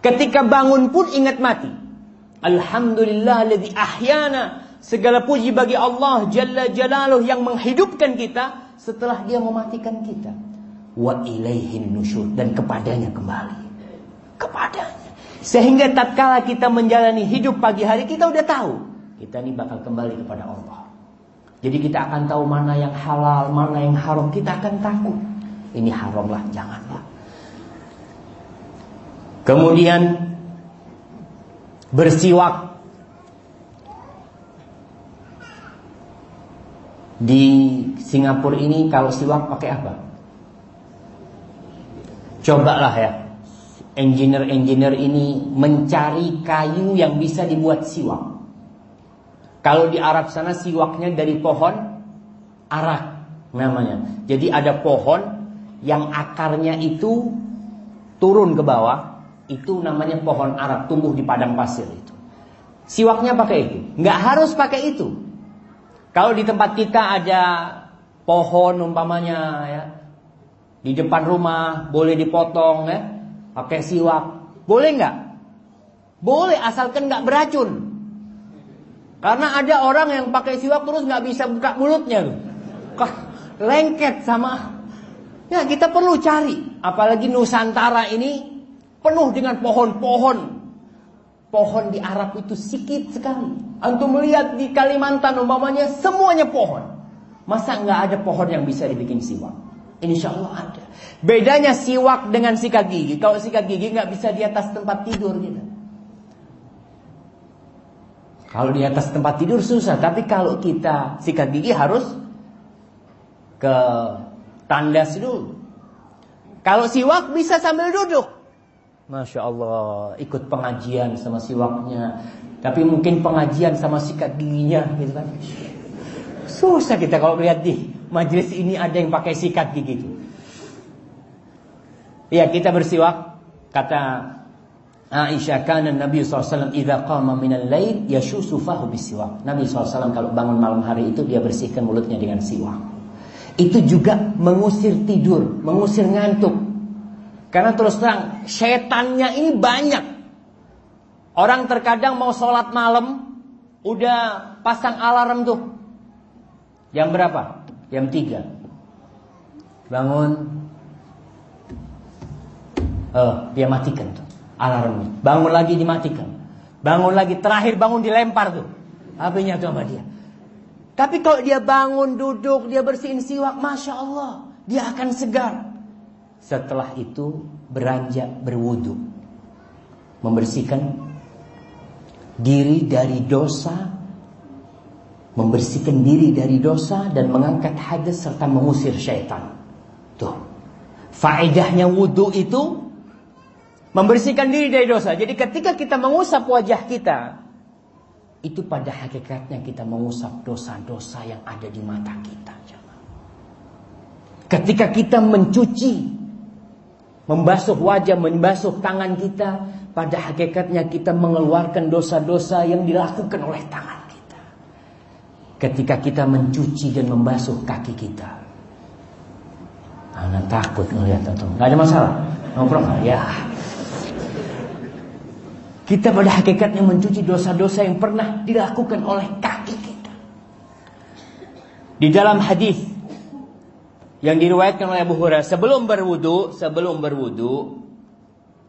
Ketika bangun pun ingat mati. Alhamdulillah ladzi ahyana. Segala puji bagi Allah Jalla Jalaluh yang menghidupkan kita setelah dia mematikan kita. Wa ilaihin nusyur dan kepadanya kembali. Kepadanya. Sehingga tatkala kita menjalani hidup pagi hari kita udah tahu kita ini bakal kembali kepada Allah. Jadi kita akan tahu mana yang halal, mana yang haram. Kita akan takut. Ini haram lah, janganlah. Kemudian bersiwak di Singapura ini kalau siwak pakai apa? Cobalah ya engineer-engineer ini mencari kayu yang bisa dibuat siwak. Kalau di Arab sana siwaknya dari pohon arak namanya. Jadi ada pohon yang akarnya itu turun ke bawah, itu namanya pohon arak tumbuh di padang pasir itu. Siwaknya pakai itu, nggak harus pakai itu. Kalau di tempat kita ada pohon umpamanya ya, di depan rumah boleh dipotong ya, pakai siwak. Boleh nggak? Boleh asalkan nggak beracun. Karena ada orang yang pakai siwak terus nggak bisa buka mulutnya tuh. Lengket sama. Ya kita perlu cari. Apalagi Nusantara ini penuh dengan pohon-pohon. Pohon di Arab itu sedikit sekali. Antum melihat di Kalimantan umpamanya semuanya pohon. Masa nggak ada pohon yang bisa dibikin siwak? Insya Allah ada. Bedanya siwak dengan sikat gigi. Kalau sikat gigi nggak bisa di atas tempat tidur gitu. Kalau di atas tempat tidur susah, tapi kalau kita sikat gigi harus ke tandas dulu. Kalau siwak bisa sambil duduk. Masya Allah, ikut pengajian sama siwaknya. Tapi mungkin pengajian sama sikat giginya gitu kan. Susah kita kalau lihat di majelis ini ada yang pakai sikat gigi itu. Ya kita bersiwak kata Aisyah kana Nabi SAW idza qama minal lail yashusu bisiwak. Nabi SAW kalau bangun malam hari itu dia bersihkan mulutnya dengan siwak. Itu juga mengusir tidur, mengusir ngantuk. Karena terus terang setannya ini banyak. Orang terkadang mau sholat malam udah pasang alarm tuh. Jam berapa? Jam 3. Bangun. Oh, dia matikan tuh alarmnya. Bangun lagi dimatikan. Bangun lagi terakhir bangun dilempar tuh. HP-nya tuh sama dia. Tapi kalau dia bangun, duduk, dia bersihin siwak, Masya Allah, dia akan segar. Setelah itu beranjak berwudu. Membersihkan diri dari dosa. Membersihkan diri dari dosa dan mengangkat hadas serta mengusir syaitan. Tuh. Faedahnya wudu itu membersihkan diri dari dosa. Jadi ketika kita mengusap wajah kita, itu pada hakikatnya kita mengusap dosa-dosa yang ada di mata kita. Ketika kita mencuci, membasuh wajah, membasuh tangan kita, pada hakikatnya kita mengeluarkan dosa-dosa yang dilakukan oleh tangan. Ketika kita mencuci dan membasuh kaki kita. Anak takut ngelihat itu. Gak ada masalah. Ngobrol Ya. Kita pada hakikatnya mencuci dosa-dosa yang pernah dilakukan oleh kaki kita. Di dalam hadis yang diriwayatkan oleh Abu Hurairah sebelum berwudu, sebelum berwudu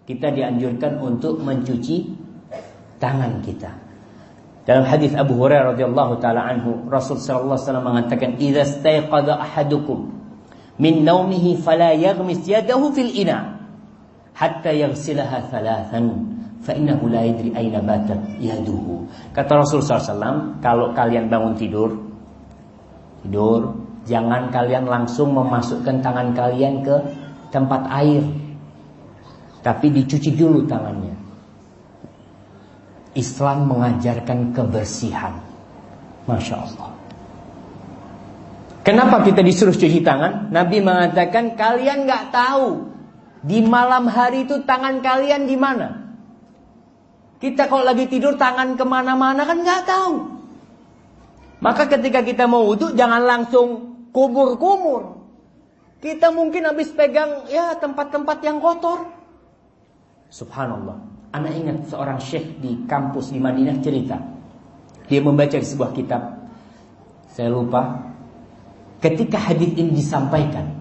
kita dianjurkan untuk mencuci tangan kita. Dalam hadis Abu Hurairah radhiyallahu taala anhu, Rasul sallallahu alaihi wasallam mengatakan, "Idza stayqadha ahadukum min naumihi fala yaghmis yadahu fil ina hatta yaghsilaha thalathan." Fa'innahu la yadri aina batat yaduhu. Kata Rasul SAW, kalau kalian bangun tidur, tidur, jangan kalian langsung memasukkan tangan kalian ke tempat air. Tapi dicuci dulu tangannya. Islam mengajarkan kebersihan. Masya Allah. Kenapa kita disuruh cuci tangan? Nabi mengatakan kalian nggak tahu di malam hari itu tangan kalian di mana. Kita kalau lagi tidur tangan ke mana-mana kan nggak tahu. Maka ketika kita mau wudhu jangan langsung kumur-kumur. Kita mungkin habis pegang ya tempat-tempat yang kotor. Subhanallah. Anak ingat seorang syekh di kampus di Madinah cerita. Dia membaca di sebuah kitab. Saya lupa. Ketika hadis ini disampaikan.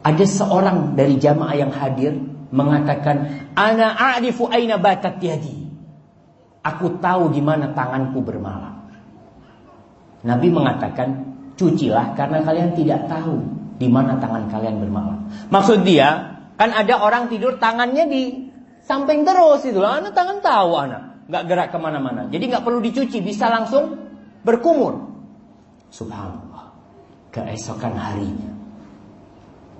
Ada seorang dari jamaah yang hadir mengatakan ana a'rifu aina batat yadi. Aku tahu di mana tanganku bermalam. Nabi mengatakan, cucilah karena kalian tidak tahu di mana tangan kalian bermalam. Maksud dia, kan ada orang tidur tangannya di samping terus itu. Anak tangan tahu anak, nggak gerak ke mana-mana. Jadi nggak perlu dicuci, bisa langsung berkumur. Subhanallah. Keesokan harinya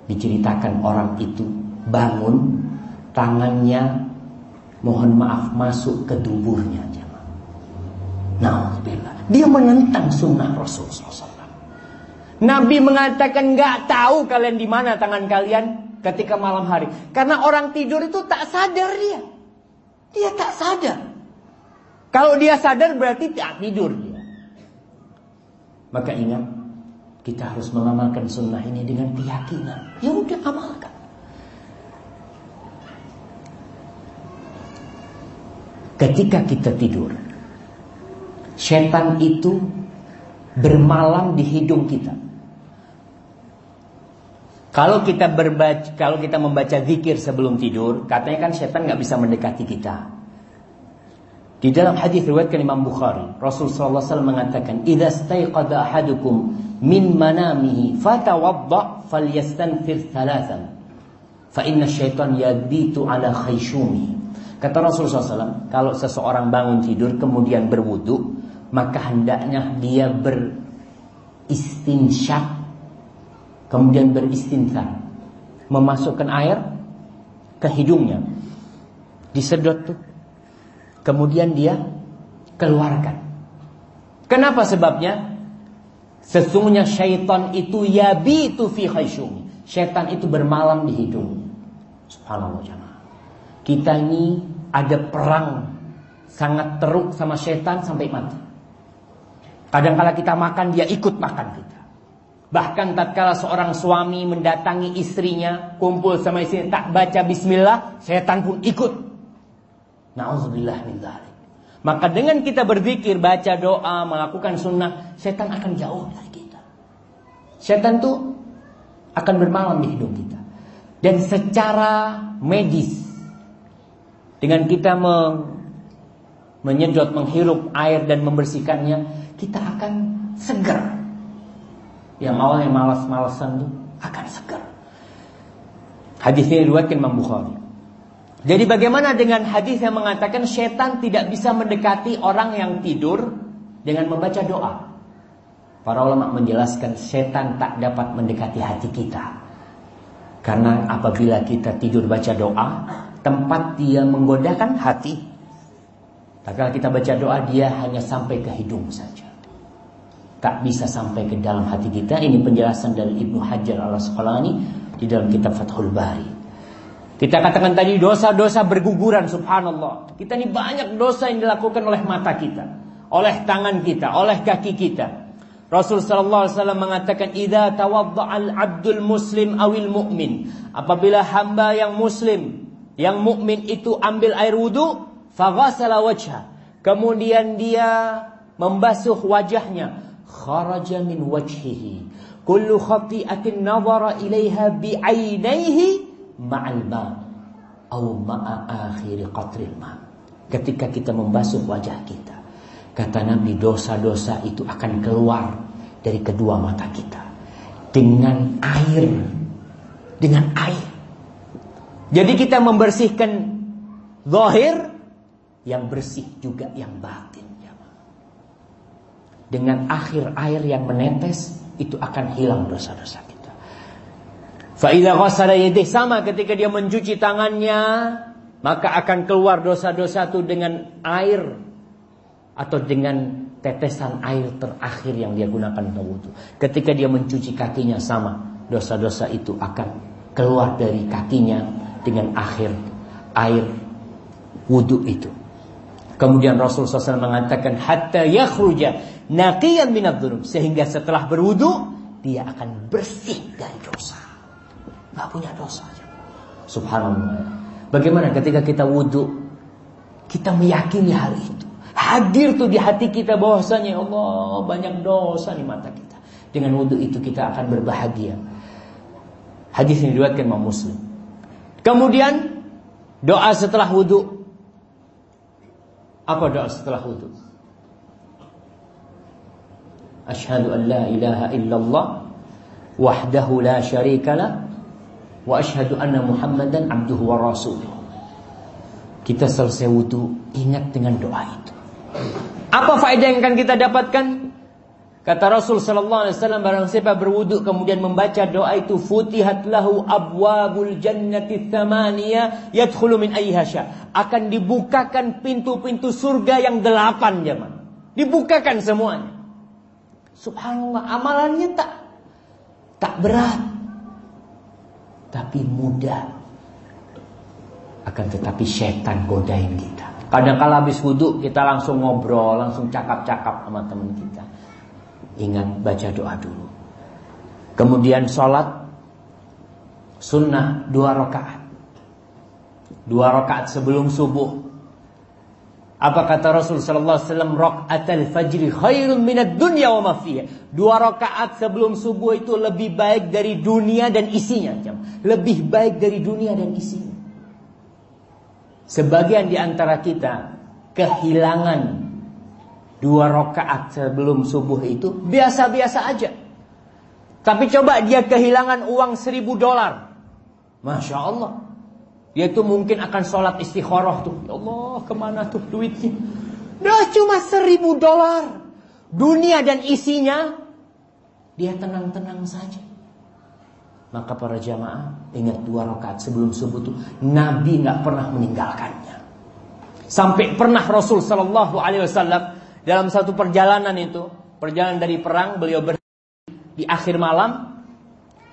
diceritakan orang itu bangun tangannya mohon maaf masuk ke tubuhnya Nah, dia menentang sunnah Rasul SAW. Nabi mengatakan nggak tahu kalian di mana tangan kalian ketika malam hari. Karena orang tidur itu tak sadar dia. Dia tak sadar. Kalau dia sadar berarti tak tidur dia. Maka ingat, kita harus mengamalkan sunnah ini dengan keyakinan. Ya udah amalkan. Ketika kita tidur, setan itu bermalam di hidung kita. Kalau kita berbaca, kalau kita membaca zikir sebelum tidur, katanya kan setan nggak bisa mendekati kita. Di dalam hadis riwayatkan Imam Bukhari, Rasul sallallahu alaihi wasallam mengatakan, "Idza staiqadha ahadukum min manamihi fatawadda falyastanfir thalathan, fa inna syaitan yabitu ala khayshumi." Kata Rasulullah SAW, kalau seseorang bangun tidur kemudian berwudu, maka hendaknya dia beristinsyak, kemudian beristinsa, memasukkan air ke hidungnya, disedot tuh, kemudian dia keluarkan. Kenapa sebabnya? Sesungguhnya syaitan itu yabitu fi khayshumi. Syaitan itu bermalam di hidung. Subhanallah kita ini ada perang sangat teruk sama setan sampai mati. Kadang-kala kita makan dia ikut makan kita. Bahkan tatkala seorang suami mendatangi istrinya, kumpul sama istrinya tak baca bismillah, setan pun ikut. Nauzubillah min dzalik. Maka dengan kita berzikir, baca doa, melakukan sunnah, setan akan jauh dari kita. Setan itu akan bermalam di hidung kita. Dan secara medis dengan kita me, menyedot, menghirup air dan membersihkannya, kita akan segar. Yang awalnya malas-malasan tuh akan segar. Hadis ini diriwayatkan Imam Bukhari. Jadi bagaimana dengan hadis yang mengatakan setan tidak bisa mendekati orang yang tidur dengan membaca doa? Para ulama menjelaskan setan tak dapat mendekati hati kita. Karena apabila kita tidur baca doa, tempat dia menggodakan hati. Tak kalau kita baca doa dia hanya sampai ke hidung saja. Tak bisa sampai ke dalam hati kita. Ini penjelasan dari Ibnu Hajar al-Asqalani di dalam kitab Fathul Bari. Kita katakan tadi dosa-dosa berguguran subhanallah. Kita ini banyak dosa yang dilakukan oleh mata kita, oleh tangan kita, oleh kaki kita. Rasul sallallahu alaihi wasallam mengatakan idza tawadda'al 'abdul muslim awil mu'min apabila hamba yang muslim yang mukmin itu ambil air wudu faghasala wajha kemudian dia membasuh wajahnya kharaja min wajhihi kullu khati'atin nadhara ilaiha bi'ainaihi ma'al ma au ma'a akhir qatril ma ketika kita membasuh wajah kita Kata Nabi dosa-dosa itu akan keluar dari kedua mata kita dengan air. Dengan air. Jadi kita membersihkan zahir yang bersih juga yang batin. Dengan akhir air yang menetes itu akan hilang dosa-dosa kita. Faidah ghasala sama ketika dia mencuci tangannya maka akan keluar dosa-dosa itu dengan air atau dengan tetesan air terakhir yang dia gunakan untuk wudhu. Ketika dia mencuci kakinya sama, dosa-dosa itu akan keluar dari kakinya dengan akhir air wudhu itu. Kemudian Rasul SAW mengatakan hatta yakhruja naqiyan minadz sehingga setelah berwudhu dia akan bersih dari dosa. Gak punya dosa. Subhanallah. Bagaimana ketika kita wudhu kita meyakini hal itu. Hadir tuh di hati kita bahwasanya ya Allah banyak dosa di mata kita. Dengan wudhu itu kita akan berbahagia. Hadis ini diriwayatkan Imam Muslim. Kemudian doa setelah wudhu. Apa doa setelah wudhu? Ashhadu an la ilaha illallah wahdahu la syarikalah wa ashhadu anna Muhammadan abduhu wa rasuluh. Kita selesai wudhu ingat dengan doa itu. Apa faedah yang akan kita dapatkan? Kata Rasul sallallahu alaihi wasallam barang siapa berwudu kemudian membaca doa itu futihat lahu abwabul jannati tsamaniyah yadkhulu min ayyiha akan dibukakan pintu-pintu surga yang delapan zaman. Dibukakan semuanya. Subhanallah, amalannya tak tak berat. Tapi mudah. Akan tetapi setan godain kita. Kadang kala habis wudhu kita langsung ngobrol, langsung cakap-cakap sama teman kita. Ingat baca doa dulu. Kemudian sholat sunnah dua rakaat. Dua rakaat sebelum subuh. Apa kata Rasul sallallahu alaihi wasallam rakaatul fajri khairun minad dunya wa ma Dua rakaat sebelum subuh itu lebih baik dari dunia dan isinya. Lebih baik dari dunia dan isinya. Sebagian di antara kita kehilangan dua rakaat sebelum subuh itu biasa-biasa aja. Tapi coba dia kehilangan uang seribu dolar. Masya Allah. Dia tuh mungkin akan sholat istikharah tuh. Ya Allah ke mana tuh duitnya. Dah cuma seribu dolar. Dunia dan isinya. Dia tenang-tenang saja. Maka para jamaah ingat dua rakaat sebelum subuh itu Nabi nggak pernah meninggalkannya. Sampai pernah Rasul Shallallahu Alaihi Wasallam dalam satu perjalanan itu, perjalanan dari perang beliau ber di akhir malam,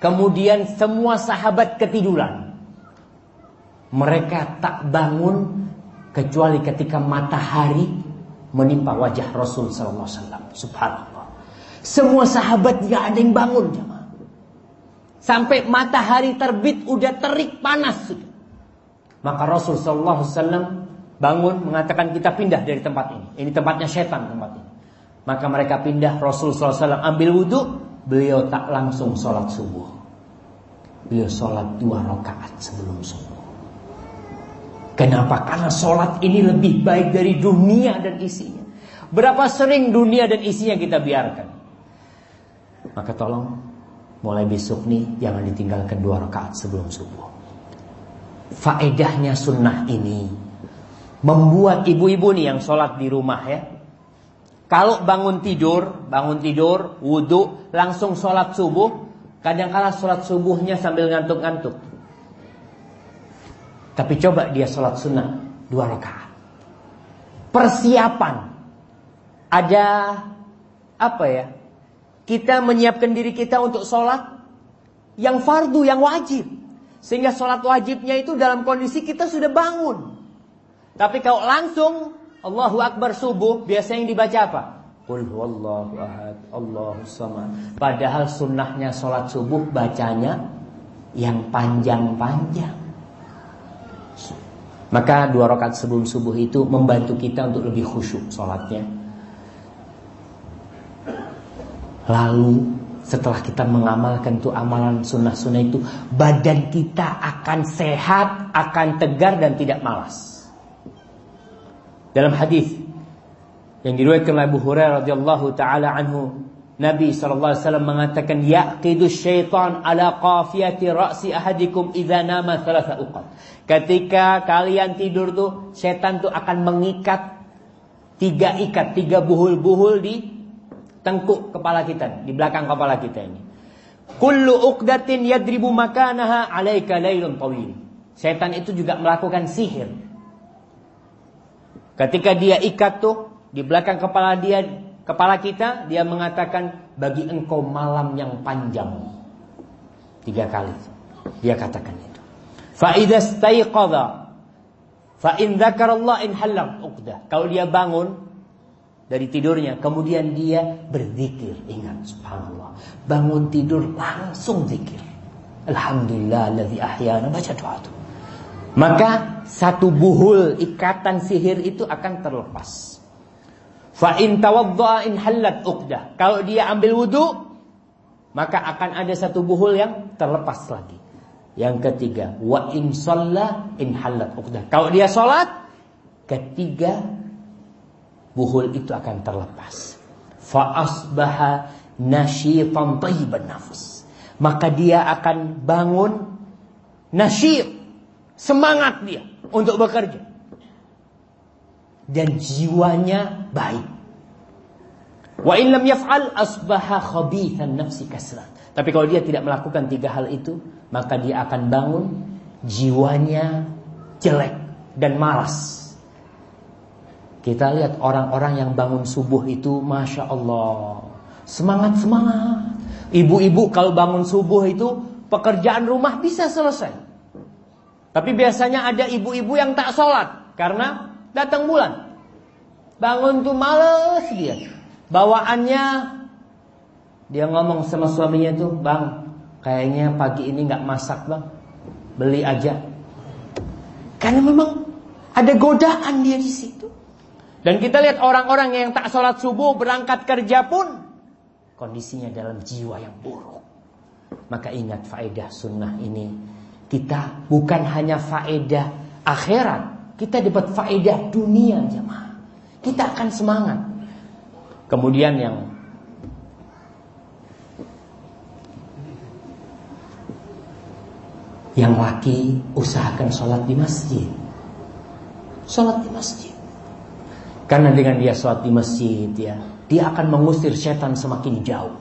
kemudian semua sahabat ketiduran. Mereka tak bangun kecuali ketika matahari menimpa wajah Rasul Sallallahu Alaihi Wasallam. Subhanallah. Semua sahabat nggak ada yang bangun, jamaah. Sampai matahari terbit udah terik panas. Maka Rasul sallallahu alaihi wasallam bangun mengatakan kita pindah dari tempat ini. Ini tempatnya setan tempat ini. Maka mereka pindah Rasul sallallahu alaihi wasallam ambil wudhu, beliau tak langsung sholat subuh. Beliau sholat dua rakaat sebelum subuh. Kenapa? Karena sholat ini lebih baik dari dunia dan isinya. Berapa sering dunia dan isinya kita biarkan? Maka tolong mulai besok nih jangan ditinggalkan dua rakaat sebelum subuh. Faedahnya sunnah ini membuat ibu-ibu nih yang sholat di rumah ya. Kalau bangun tidur, bangun tidur, wudhu, langsung sholat subuh. Kadang-kala sholat subuhnya sambil ngantuk-ngantuk. Tapi coba dia sholat sunnah dua rakaat. Persiapan ada apa ya? Kita menyiapkan diri kita untuk sholat yang fardu, yang wajib. Sehingga sholat wajibnya itu dalam kondisi kita sudah bangun. Tapi kalau langsung Allahu Akbar subuh, biasanya yang dibaca apa? Qul huwallahu ahad, Allahu samad. Padahal sunnahnya sholat subuh bacanya yang panjang-panjang. Maka dua rakaat sebelum subuh itu membantu kita untuk lebih khusyuk sholatnya. Lalu setelah kita mengamalkan tuh amalan sunnah-sunnah itu, badan kita akan sehat, akan tegar dan tidak malas. Dalam hadis yang diriwayatkan oleh Abu Hurairah radhiyallahu taala anhu, Nabi wasallam mengatakan yaqidu syaitan ala qafiyati ra'si ahadikum idza nama thalatha uqad. Ketika kalian tidur tuh, setan tuh akan mengikat tiga ikat, tiga buhul-buhul di tengkuk kepala kita, di belakang kepala kita ini. Kullu uqdatin yadribu makanaha alaika lailun tawil. Setan itu juga melakukan sihir. Ketika dia ikat tuh di belakang kepala dia, kepala kita, dia mengatakan bagi engkau malam yang panjang. Tiga kali. Dia katakan itu. Fa idza staiqadha fa in dzakarallah in halal uqdah. Kalau dia bangun dari tidurnya. Kemudian dia berzikir. Ingat subhanallah. Bangun tidur langsung zikir. Alhamdulillah alladzi ahyana. Baca doa itu. Maka satu buhul ikatan sihir itu akan terlepas. Fa in tawaddaa in halat uqdah. Kalau dia ambil wudu, maka akan ada satu buhul yang terlepas lagi. Yang ketiga, wa in shalla in halat uqdah. Kalau dia salat, ketiga buhul itu akan terlepas. Fa asbaha nasyitan thayyiban nafs. Maka dia akan bangun nasyid, semangat dia untuk bekerja. Dan jiwanya baik. Wa in lam yaf'al asbaha khabithan nafsi kasran. Tapi kalau dia tidak melakukan tiga hal itu, maka dia akan bangun jiwanya jelek dan malas. Kita lihat orang-orang yang bangun subuh itu Masya Allah Semangat-semangat Ibu-ibu kalau bangun subuh itu Pekerjaan rumah bisa selesai Tapi biasanya ada ibu-ibu yang tak sholat Karena datang bulan Bangun tuh males dia Bawaannya Dia ngomong sama suaminya tuh Bang kayaknya pagi ini gak masak bang Beli aja Karena memang ada godaan dia di situ dan kita lihat orang-orang yang tak sholat subuh berangkat kerja pun kondisinya dalam jiwa yang buruk. Maka ingat faedah sunnah ini. Kita bukan hanya faedah akhirat. Kita dapat faedah dunia jemaah. Kita akan semangat. Kemudian yang Yang laki usahakan sholat di masjid. Sholat di masjid. Karena dengan dia sholat di masjid ya, dia akan mengusir setan semakin jauh.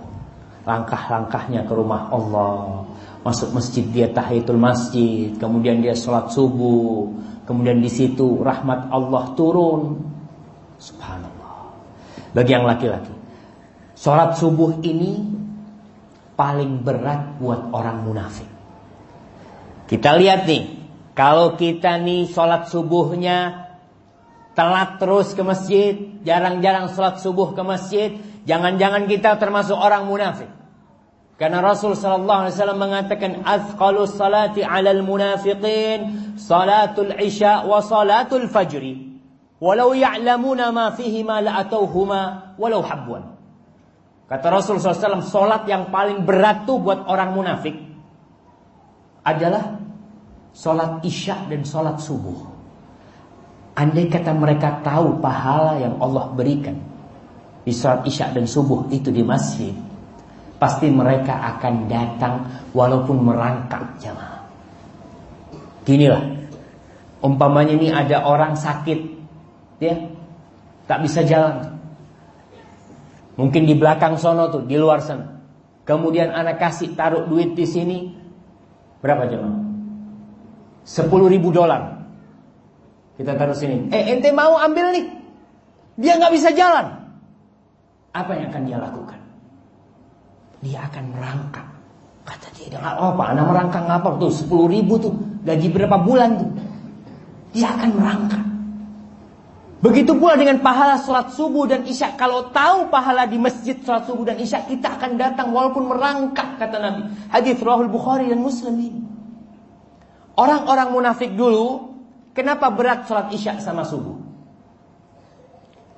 Langkah-langkahnya ke rumah Allah, masuk masjid dia tahiyatul masjid, kemudian dia sholat subuh, kemudian di situ rahmat Allah turun. Subhanallah. Bagi yang laki-laki, sholat subuh ini paling berat buat orang munafik. Kita lihat nih, kalau kita nih sholat subuhnya telat terus ke masjid, jarang-jarang sholat subuh ke masjid, jangan-jangan kita termasuk orang munafik. Karena Rasul sallallahu alaihi wasallam mengatakan azqalus salati 'alal munafiqin salatul isya wa salatul fajri. Walau ya'lamuna ma fihi ma la'atauhuma walau habwan. Kata Rasul SAW, solat yang paling berat tuh buat orang munafik adalah solat isya dan solat subuh. Andai kata mereka tahu pahala yang Allah berikan di salat isya dan subuh itu di masjid, pasti mereka akan datang walaupun merangkak jamaah. Ginilah, umpamanya ini ada orang sakit, ya, tak bisa jalan. Mungkin di belakang sono tuh, di luar sana. Kemudian anak kasih taruh duit di sini, berapa jemaah? 10 ribu dolar. Kita taruh sini. Eh ente mau ambil nih? Dia nggak bisa jalan. Apa yang akan dia lakukan? Dia akan merangkak. Kata dia, nggak apa, anak merangkak ngapa tuh 10 ribu tuh gaji berapa bulan tuh? Dia akan merangkak. Begitu pula dengan pahala sholat subuh dan isya. Kalau tahu pahala di masjid sholat subuh dan isya, kita akan datang walaupun merangkak kata Nabi. Hadis Rahul Bukhari dan Muslim ini. Orang-orang munafik dulu, kenapa berat sholat isya sama subuh?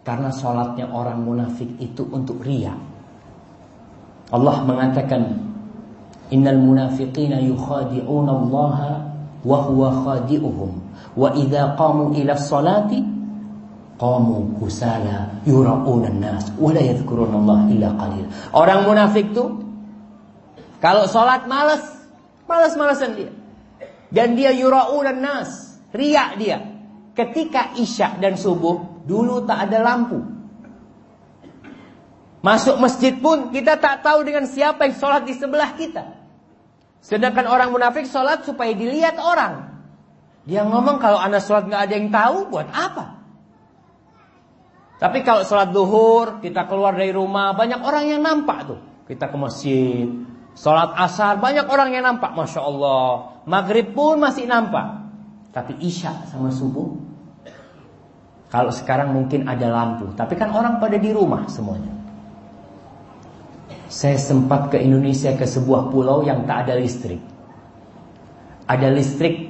Karena sholatnya orang munafik itu untuk ria. Allah mengatakan, Innal munafiqina yukhadi'una Allah wa huwa khadi'uhum. Wa idha qamu ila salati qamu kusala yura'una nas wa la yadhkuruna Allah illa qalil. Orang munafik tuh kalau salat malas, malas-malasan dia. Dan dia yura'una nas, riak dia. Ketika isya dan subuh dulu tak ada lampu. Masuk masjid pun kita tak tahu dengan siapa yang sholat di sebelah kita. Sedangkan orang munafik sholat supaya dilihat orang. Dia ngomong kalau anak sholat nggak ada yang tahu, buat apa? Tapi kalau sholat duhur, kita keluar dari rumah, banyak orang yang nampak tuh. Kita ke masjid, sholat asar, banyak orang yang nampak, masya Allah. Maghrib pun masih nampak. Tapi isya sama subuh, kalau sekarang mungkin ada lampu, tapi kan orang pada di rumah semuanya. Saya sempat ke Indonesia ke sebuah pulau yang tak ada listrik. Ada listrik,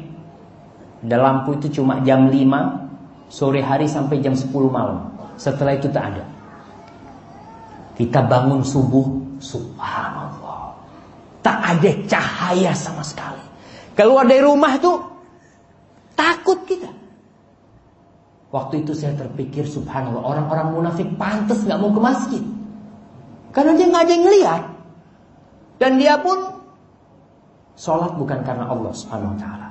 ada lampu itu cuma jam 5 sore hari sampai jam 10 malam. Setelah itu tak ada. Kita bangun subuh, subhanallah. Tak ada cahaya sama sekali. Keluar dari rumah tuh takut kita. Waktu itu saya terpikir subhanallah orang-orang munafik pantas nggak mau ke masjid. Karena dia nggak ada yang ngeliat. Dan dia pun sholat bukan karena Allah subhanahu wa ta'ala.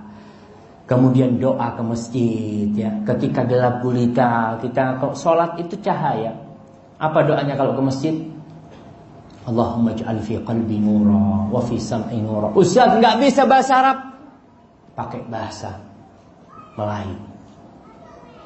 Kemudian doa ke masjid ya. Ketika gelap gulita, kita sholat itu cahaya. Apa doanya kalau ke masjid? Allahumma ja'al fi qalbi nura wa fi sam'i nura. Ustaz nggak bisa bahasa Arab. Pakai bahasa Melayu.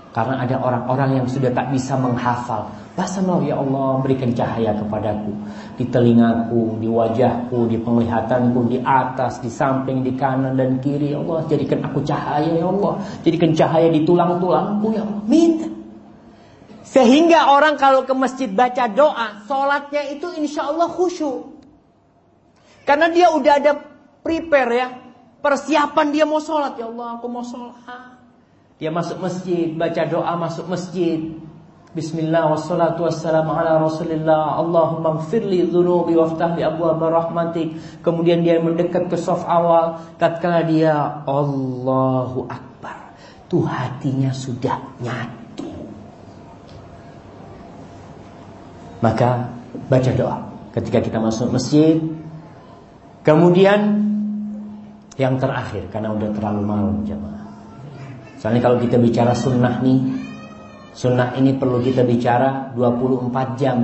Karena ada orang-orang yang sudah tak bisa menghafal. Bahasa Melayu, ya Allah berikan cahaya kepadaku. Di telingaku, di wajahku, di penglihatanku, di atas, di samping, di kanan dan kiri. Ya Allah jadikan aku cahaya ya Allah. Jadikan cahaya di tulang-tulangku ya Allah. Minta. Sehingga orang kalau ke masjid baca doa, sholatnya itu insya Allah khusyuk. Karena dia udah ada prepare ya. Persiapan dia mau sholat. Ya Allah aku mau sholat. Dia masuk masjid, baca doa masuk masjid. Bismillah wassalatu wassalamu ala rasulillah. Allahumma gfirli dhunubi waftah li abwaba rahmatik. Kemudian dia mendekat ke soft awal. Tatkala dia Allahu Akbar. Tuh hatinya sudah nyatu. Maka baca doa Ketika kita masuk masjid. Kemudian Yang terakhir Karena udah terlalu malam jemaah Soalnya kalau kita bicara sunnah nih Sunnah ini perlu kita bicara 24 jam.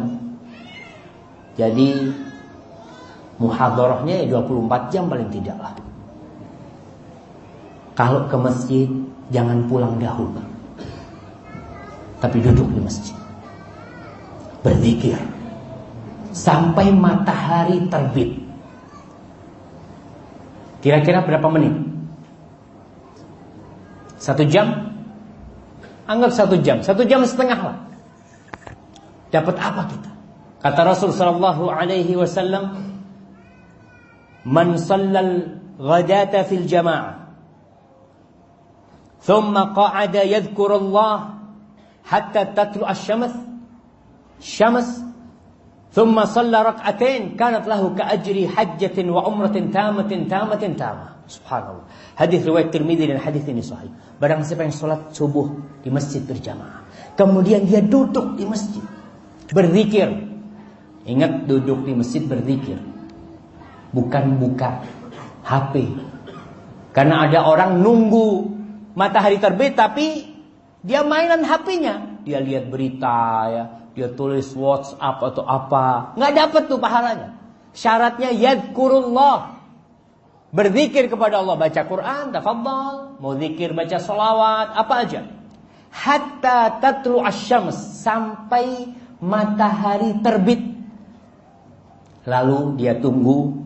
Jadi Muhadharahnya ya 24 jam paling tidak lah. Kalau ke masjid Jangan pulang dahulu. Tapi duduk di masjid. Berzikir. Sampai matahari terbit. Kira-kira berapa menit? Satu jam? Anggap satu jam, satu jam setengah lah. Dapat apa kita? Kata Rasul Sallallahu Alaihi Wasallam, "Man sallal ghadata fil jama'ah, thumma qa'ada Allah hatta tatlu ash-shams, shams, thumma salla rak'atain, kanat lahu ka'ajri hajjatin wa umratin tamatin tamatin tamah." Subhanallah. Hadis riwayat Tirmidzi dan hadis ini sahih. Barang siapa yang sholat subuh di masjid berjamaah, kemudian dia duduk di masjid berzikir. Ingat duduk di masjid berzikir. bukan buka HP. Karena ada orang nunggu matahari terbit tapi dia mainan HP-nya. Dia lihat berita ya, dia tulis WhatsApp atau apa. Nggak dapat tuh pahalanya. Syaratnya yadkurullah. Berzikir kepada Allah, baca Quran, tafadhal, mau zikir, baca solawat, apa aja. Hatta tatlu asyams sampai matahari terbit. Lalu dia tunggu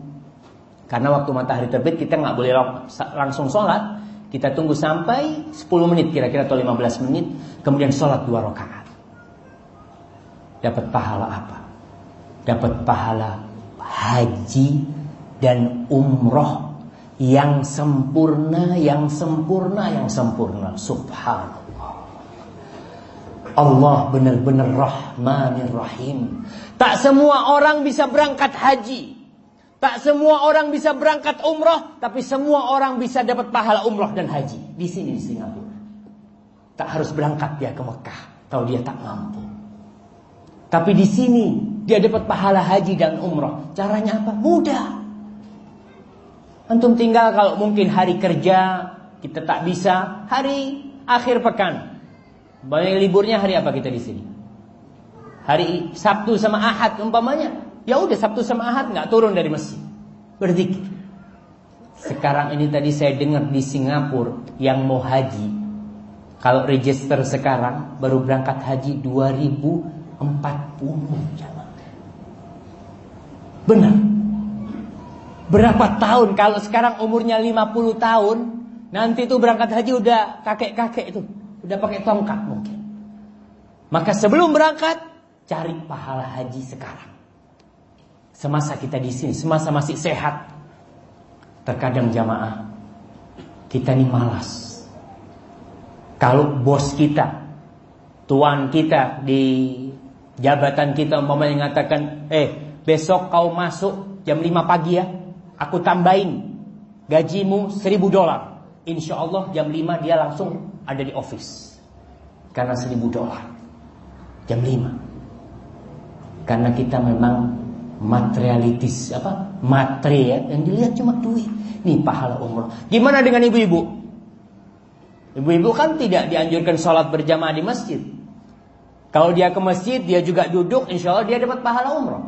karena waktu matahari terbit kita nggak boleh langsung sholat. Kita tunggu sampai 10 menit kira-kira atau 15 menit. Kemudian sholat dua rakaat. Dapat pahala apa? Dapat pahala haji dan umroh yang sempurna, yang sempurna, yang sempurna. Subhanallah. Allah benar-benar Rahmanir Rahim. Tak semua orang bisa berangkat haji. Tak semua orang bisa berangkat umroh, tapi semua orang bisa dapat pahala umroh dan haji di sini di Singapura. Tak harus berangkat dia ke Mekah, kalau dia tak mampu. Tapi di sini dia dapat pahala haji dan umroh. Caranya apa? Mudah. Antum tinggal kalau mungkin hari kerja kita tak bisa, hari akhir pekan. Banyak liburnya hari apa kita di sini? Hari Sabtu sama Ahad umpamanya. Ya udah Sabtu sama Ahad nggak turun dari masjid. Berzikir. Sekarang ini tadi saya dengar di Singapura yang mau haji. Kalau register sekarang baru berangkat haji 2040 jamaah. Benar. Berapa tahun kalau sekarang umurnya 50 tahun, nanti itu berangkat haji udah kakek-kakek itu, udah pakai tongkat mungkin. Maka sebelum berangkat cari pahala haji sekarang. Semasa kita di sini, semasa masih sehat. Terkadang jamaah kita ini malas. Kalau bos kita, tuan kita di jabatan kita umpamanya mengatakan, "Eh, besok kau masuk jam 5 pagi ya. Aku tambahin gajimu 1000 dolar." Insya Allah jam 5 dia langsung ada di office. Karena 1000 dolar. Jam 5. Karena kita memang materialitis apa matre ya yang dilihat cuma duit nih pahala umroh gimana dengan ibu-ibu ibu-ibu kan tidak dianjurkan sholat berjamaah di masjid kalau dia ke masjid dia juga duduk insya Allah dia dapat pahala umroh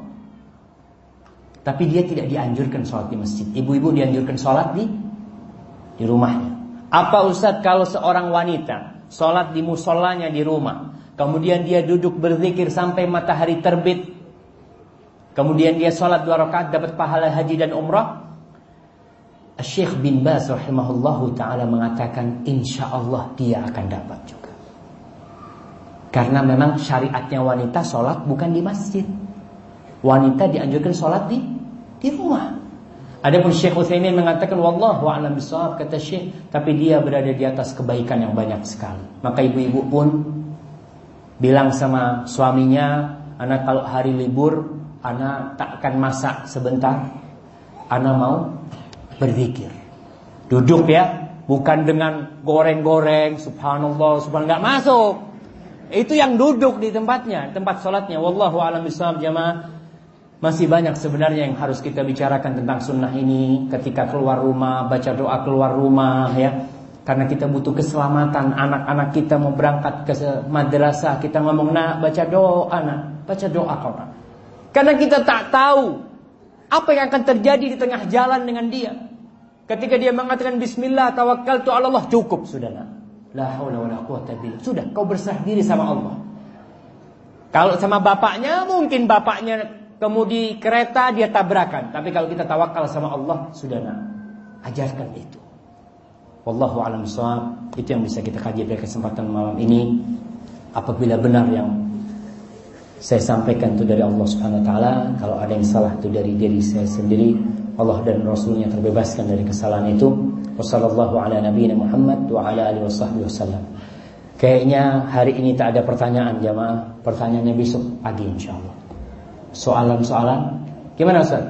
tapi dia tidak dianjurkan sholat di masjid ibu-ibu dianjurkan sholat di di rumahnya apa Ustadz kalau seorang wanita sholat di musolanya di rumah kemudian dia duduk berzikir sampai matahari terbit Kemudian dia sholat dua rakaat dapat pahala haji dan umrah. Syekh bin Baz rahimahullahu taala mengatakan insya Allah dia akan dapat juga. Karena memang syariatnya wanita sholat bukan di masjid. Wanita dianjurkan sholat di di rumah. Adapun Syekh Utsaimin mengatakan wallahu a'lam bishawab kata Syekh, tapi dia berada di atas kebaikan yang banyak sekali. Maka ibu-ibu pun bilang sama suaminya, anak kalau hari libur Ana takkan masak sebentar. Ana mau berzikir. Duduk ya, bukan dengan goreng-goreng, subhanallah, subhanallah nggak masuk. Itu yang duduk di tempatnya, tempat sholatnya. Wallahu a'lam bishawab jamaah. Masih banyak sebenarnya yang harus kita bicarakan tentang sunnah ini ketika keluar rumah, baca doa keluar rumah ya. Karena kita butuh keselamatan anak-anak kita mau berangkat ke madrasah, kita ngomong nak baca doa nak, baca doa kau nak. Karena kita tak tahu apa yang akan terjadi di tengah jalan dengan dia. Ketika dia mengatakan bismillah tawakkaltu ala Allah cukup sudah La haula wala quwata billah. Sudah kau berserah diri sama Allah. Kalau sama bapaknya mungkin bapaknya kemudi kereta dia tabrakan, tapi kalau kita tawakal sama Allah sudah nak ajarkan itu. Wallahu alam Itu yang bisa kita kaji pada kesempatan malam ini. Apabila benar yang saya sampaikan itu dari Allah Subhanahu wa taala, kalau ada yang salah itu dari diri saya sendiri, Allah dan Rasulnya terbebaskan dari kesalahan itu. Wassallallahu ala nabiyina Muhammad wa ala alihi wasallam. Kayaknya hari ini tak ada pertanyaan jamaah, pertanyaannya besok pagi insyaallah. Soalan-soalan, gimana Ustaz?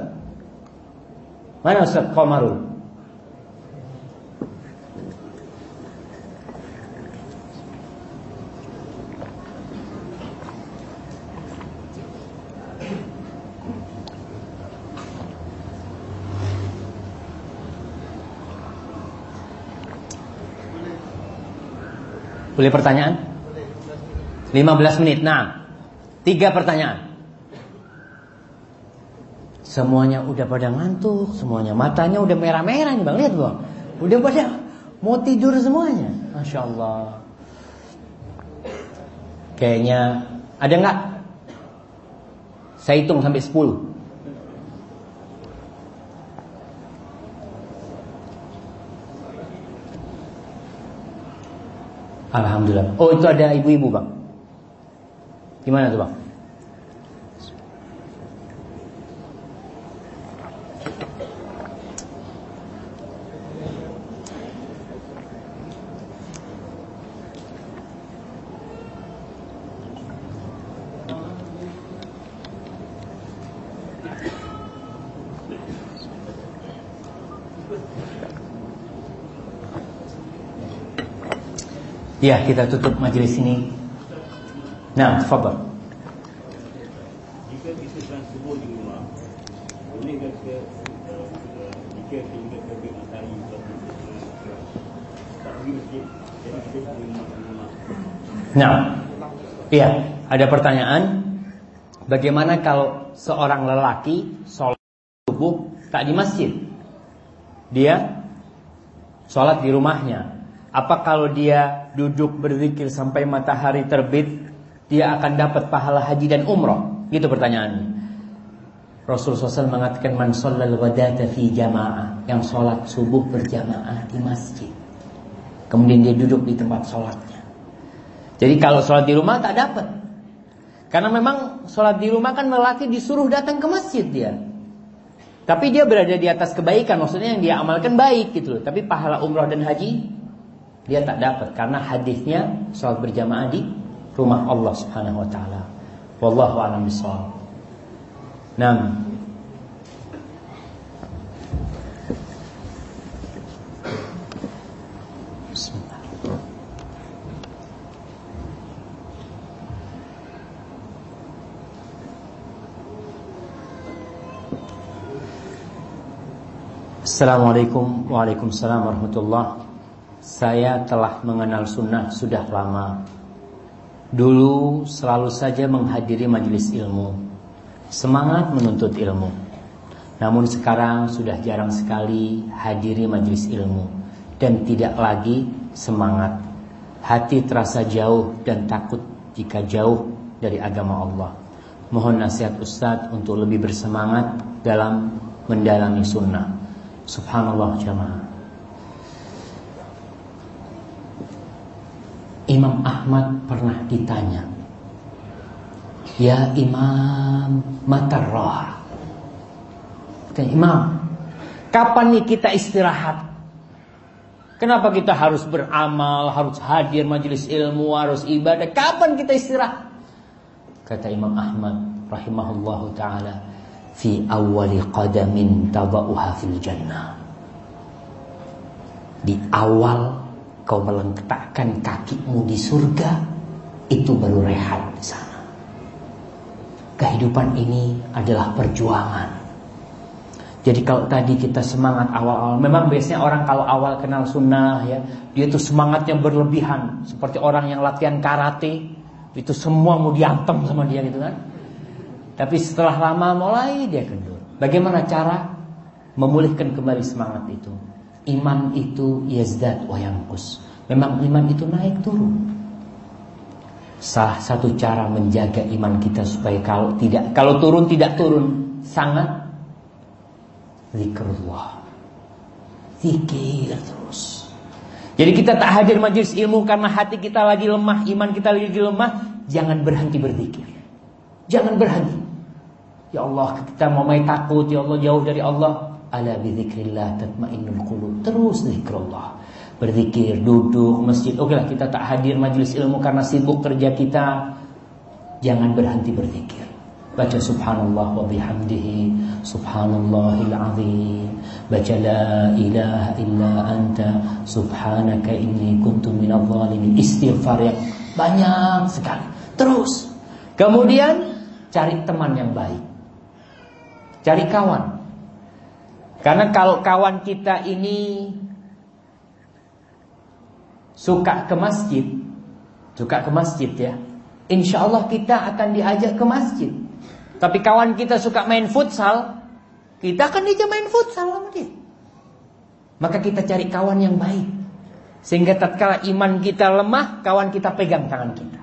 Mana Ustaz Qamarul? Boleh pertanyaan? 15 menit. Nah, tiga pertanyaan. Semuanya udah pada ngantuk, semuanya matanya udah merah-merah nih bang. Lihat bang, udah pada mau tidur semuanya. Masya Allah. Kayaknya ada nggak? Saya hitung sampai 10. Alhamdulillah. Oh itu ada ibu-ibu bang. Gimana tuh bang? Ya, kita tutup majelis ini. Nah, tafadhal. Jika kita sedang subuh di rumah, bolehkah kita uh, jika kita terbit matahari tak pergi masjid, jadi kita di rumah. Nah, iya, ada pertanyaan. Bagaimana kalau seorang lelaki sholat subuh tak di masjid? Dia sholat di rumahnya. Apa kalau dia duduk berzikir sampai matahari terbit, dia akan dapat pahala haji dan umroh? Gitu pertanyaannya. Rasulullah SAW mengatakan man shallal ghadata fi jamaah, yang sholat subuh berjamaah di masjid. Kemudian dia duduk di tempat sholatnya. Jadi kalau sholat di rumah tak dapat. Karena memang sholat di rumah kan lelaki disuruh datang ke masjid dia. Tapi dia berada di atas kebaikan, maksudnya yang dia amalkan baik gitu loh. Tapi pahala umroh dan haji dia tak dapat karena hadisnya sholat berjamaah di rumah Allah Subhanahu wa taala. Wallahu a'lam bishawab. Naam. Assalamualaikum warahmatullahi saya telah mengenal sunnah sudah lama. Dulu selalu saja menghadiri majelis ilmu. Semangat menuntut ilmu. Namun sekarang sudah jarang sekali hadiri majelis ilmu. Dan tidak lagi semangat. Hati terasa jauh dan takut jika jauh dari agama Allah. Mohon nasihat Ustadz untuk lebih bersemangat dalam mendalami sunnah. Subhanallah jamaah. Imam Ahmad pernah ditanya Ya Imam Matarrah Imam Kapan nih kita istirahat? Kenapa kita harus beramal Harus hadir majelis ilmu Harus ibadah? Kapan kita istirahat? Kata Imam Ahmad Rahimahullahu ta'ala Fi awali qadamin taba'uha fil jannah. Di awal kau meletakkan kakimu di surga, itu baru rehat di sana. Kehidupan ini adalah perjuangan. Jadi kalau tadi kita semangat awal-awal, memang biasanya orang kalau awal kenal sunnah ya, dia tuh semangatnya berlebihan, seperti orang yang latihan karate, itu semua mau diantem sama dia gitu kan. Tapi setelah lama mulai dia kendur. Bagaimana cara memulihkan kembali semangat itu? Iman itu yazdad wa yanqus. Memang iman itu naik turun. Salah satu cara menjaga iman kita supaya kalau tidak kalau turun tidak turun sangat zikrullah. Zikir terus. Jadi kita tak hadir majelis ilmu karena hati kita lagi lemah, iman kita lagi lemah, jangan berhenti berzikir. Jangan berhenti. Ya Allah, kita mau main takut, ya Allah jauh dari Allah, Ala bizikrillah tatmainnul qulub. Terus zikrullah. Berzikir, duduk, masjid. Oke lah kita tak hadir majelis ilmu karena sibuk kerja kita. Jangan berhenti berzikir. Baca subhanallah wa bihamdihi subhanallahil azim. Baca la ilaha illa anta subhanaka inni kuntu minadh dhalimin. Istighfar yang banyak sekali. Terus. Kemudian cari teman yang baik. Cari kawan. Karena kalau kawan kita ini suka ke masjid, Suka ke masjid ya. Insya Allah kita akan diajak ke masjid. Tapi kawan kita suka main futsal, kita akan diajak main futsal sama dia. Maka kita cari kawan yang baik. Sehingga tatkala iman kita lemah, kawan kita pegang tangan kita.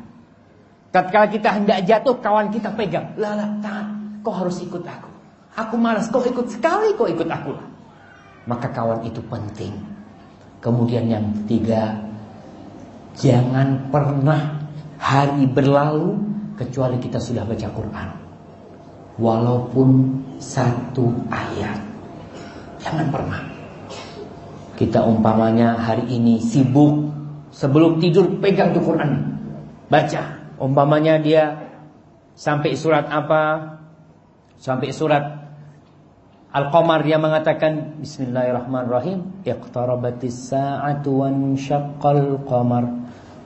Tatkala kita hendak jatuh, kawan kita pegang. Lala, tangan, kau harus ikut aku. Aku malas, kau ikut sekali, kau ikut aku lah. Maka kawan itu penting. Kemudian yang ketiga, jangan pernah hari berlalu kecuali kita sudah baca Quran. Walaupun satu ayat. Jangan pernah. Kita umpamanya hari ini sibuk sebelum tidur pegang tuh Quran. Baca. Umpamanya dia sampai surat apa? Sampai surat Al-Qamar dia mengatakan Bismillahirrahmanirrahim. Iqtarabatis sa'atu wan syaqqal qamar.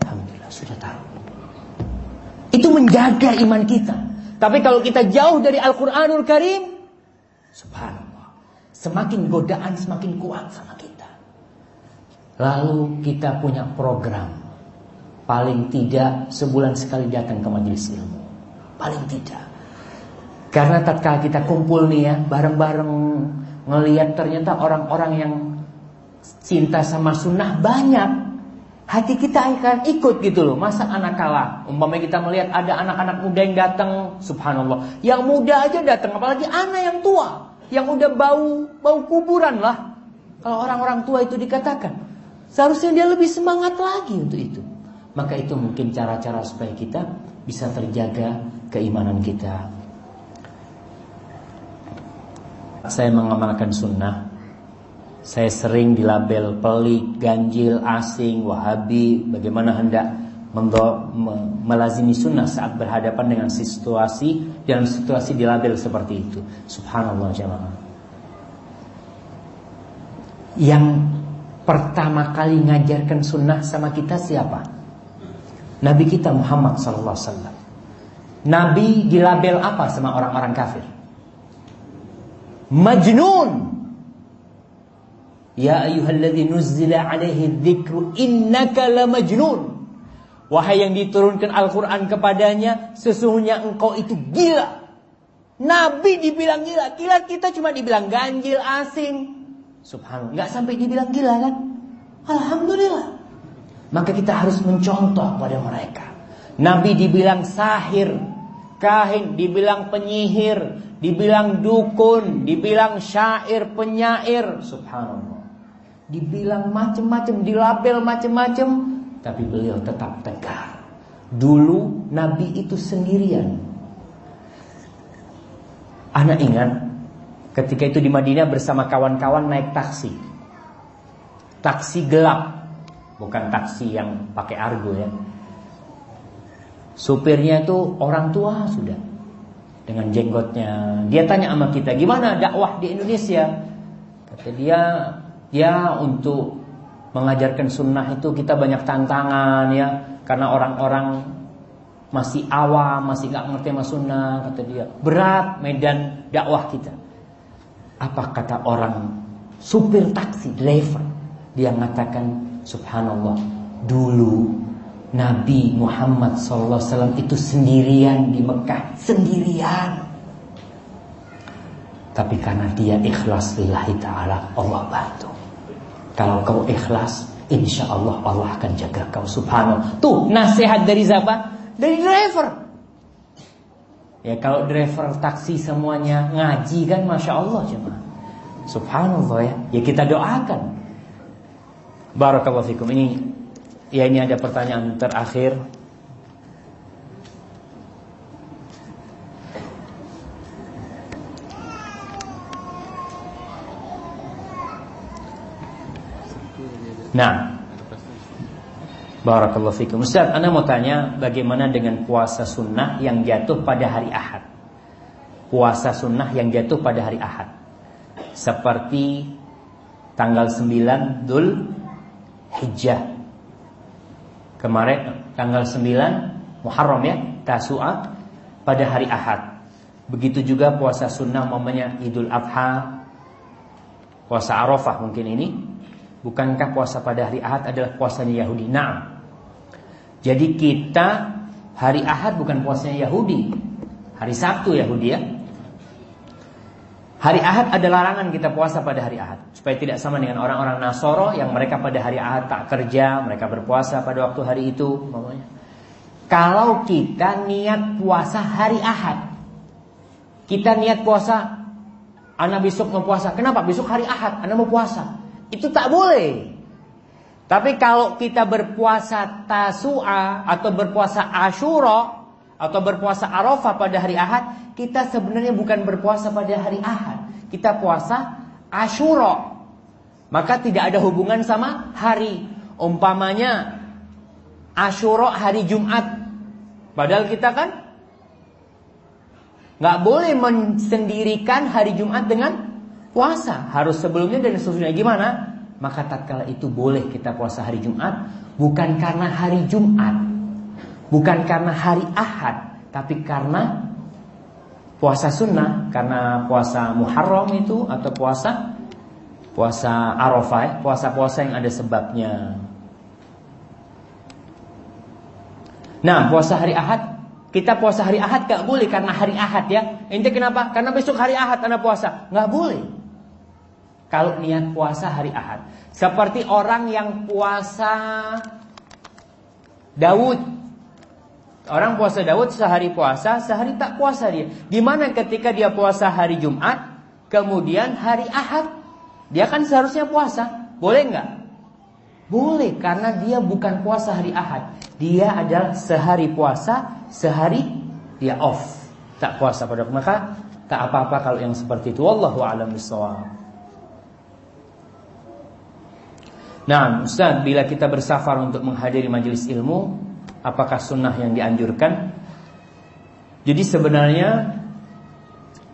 Alhamdulillah sudah tahu. Itu menjaga iman kita. Tapi kalau kita jauh dari Al-Quranul Karim Subhanallah Semakin godaan semakin kuat sama kita. Lalu kita punya program. Paling tidak sebulan sekali datang ke majelis ilmu. Paling tidak karena tatkala kita kumpul nih ya, bareng-bareng ngelihat ternyata orang-orang yang cinta sama sunnah banyak. Hati kita akan ikut gitu loh. Masa anak kalah? Umpamanya kita melihat ada anak-anak muda yang datang, subhanallah. Yang muda aja datang, apalagi anak yang tua, yang udah bau bau kuburan lah. Kalau orang-orang tua itu dikatakan, seharusnya dia lebih semangat lagi untuk itu. Maka itu mungkin cara-cara supaya kita bisa terjaga keimanan kita. Saya mengamalkan sunnah. Saya sering dilabel pelik, ganjil, asing, wahabi. Bagaimana hendak melazimi sunnah saat berhadapan dengan situasi Dalam situasi dilabel seperti itu. Subhanallah jamaah. Yang pertama kali ngajarkan sunnah sama kita siapa? Nabi kita Muhammad SAW Nabi dilabel apa sama orang-orang kafir? Majnun. Ya ayyuhalladzi nuzzila alaihi dzikru innaka lamajnun. Wahai yang diturunkan Al-Qur'an kepadanya sesungguhnya engkau itu gila. Nabi dibilang gila Gila kita cuma dibilang ganjil asing. Subhanallah nggak sampai dibilang gila kan? Alhamdulillah. Maka kita harus mencontoh pada mereka. Nabi dibilang sahir Kahin dibilang penyihir Dibilang dukun, dibilang syair, penyair, subhanallah. Dibilang macam-macam, dilabel macam-macam, tapi beliau tetap tegar. Dulu Nabi itu sendirian. Anak ingat ketika itu di Madinah bersama kawan-kawan naik taksi. Taksi gelap, bukan taksi yang pakai argo ya. Supirnya itu orang tua sudah dengan jenggotnya. Dia tanya sama kita, gimana dakwah di Indonesia? Kata dia, ya untuk mengajarkan sunnah itu kita banyak tantangan ya, karena orang-orang masih awam, masih nggak ngerti sama sunnah. Kata dia, berat medan dakwah kita. Apa kata orang supir taksi, driver? Dia mengatakan, subhanallah, dulu Nabi Muhammad SAW itu sendirian di Mekah Sendirian. Tapi karena dia ikhlas lillahi ta'ala Allah bantu. Kalau kau ikhlas Insya Allah Allah akan jaga kau. Subhanallah. Tuh nasihat dari siapa? Dari driver. Ya kalau driver taksi semuanya ngaji kan Masya Allah cuma Subhanallah ya. Ya kita doakan. Barakallahu fikum. Ini Ya ini ada pertanyaan terakhir. Nah. Barakallahu fikum. Ustaz, Anda mau tanya bagaimana dengan puasa sunnah yang jatuh pada hari Ahad? Puasa sunnah yang jatuh pada hari Ahad. Seperti tanggal 9 Dhul Hijjah Kemarin tanggal 9 Muharram ya, Tasu'a pada hari Ahad. Begitu juga puasa sunnah mamanya Idul Adha, puasa Arafah mungkin ini. Bukankah puasa pada hari Ahad adalah puasanya Yahudi? Nah, Jadi kita hari Ahad bukan puasanya Yahudi. Hari Sabtu Yahudi ya. Hari Ahad ada larangan kita puasa pada hari Ahad supaya tidak sama dengan orang-orang Nasoro yang mereka pada hari Ahad tak kerja, mereka berpuasa pada waktu hari itu, mamanya. Kalau kita niat puasa hari Ahad, kita niat puasa, anak besok mau puasa. Kenapa? Besok hari Ahad, anak mau puasa. Itu tak boleh. Tapi kalau kita berpuasa Tasu'a atau berpuasa Ashura atau berpuasa Arafah pada hari Ahad, kita sebenarnya bukan berpuasa pada hari Ahad. Kita puasa Ashura. Maka tidak ada hubungan sama hari. Umpamanya Ashura hari Jumat. Padahal kita kan nggak boleh mensendirikan hari Jumat dengan puasa. Harus sebelumnya dan sesudahnya gimana? Maka tatkala itu boleh kita puasa hari Jumat bukan karena hari Jumat, bukan karena hari Ahad, tapi karena puasa sunnah, karena puasa Muharram itu atau puasa puasa Arafah, ya, puasa-puasa yang ada sebabnya. Nah, puasa hari Ahad kita puasa hari Ahad gak boleh karena hari Ahad ya. Ente kenapa? Karena besok hari Ahad anda puasa. Gak boleh. Kalau niat puasa hari Ahad. Seperti orang yang puasa Daud. Orang puasa Daud sehari puasa, sehari tak puasa dia. Gimana ketika dia puasa hari Jumat, kemudian hari Ahad, dia kan seharusnya puasa. Boleh nggak? Boleh karena dia bukan puasa hari Ahad. Dia adalah sehari puasa, sehari dia off. Tak puasa pada maka tak apa-apa kalau yang seperti itu. Wallahu a'lam. Nah, Ustaz, bila kita bersafar untuk menghadiri majelis ilmu, apakah sunnah yang dianjurkan? Jadi sebenarnya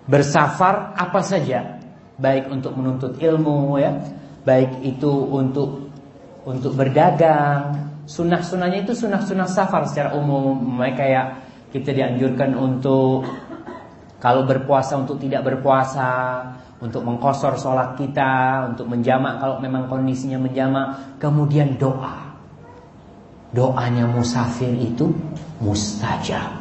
bersafar apa saja, baik untuk menuntut ilmu ya, baik itu untuk untuk berdagang, sunnah-sunnahnya itu sunnah-sunnah safar secara umum. Kayak kita dianjurkan untuk kalau berpuasa untuk tidak berpuasa, untuk mengkosor sholat kita, untuk menjamak kalau memang kondisinya menjamak, kemudian doa. Doanya musafir itu mustajab.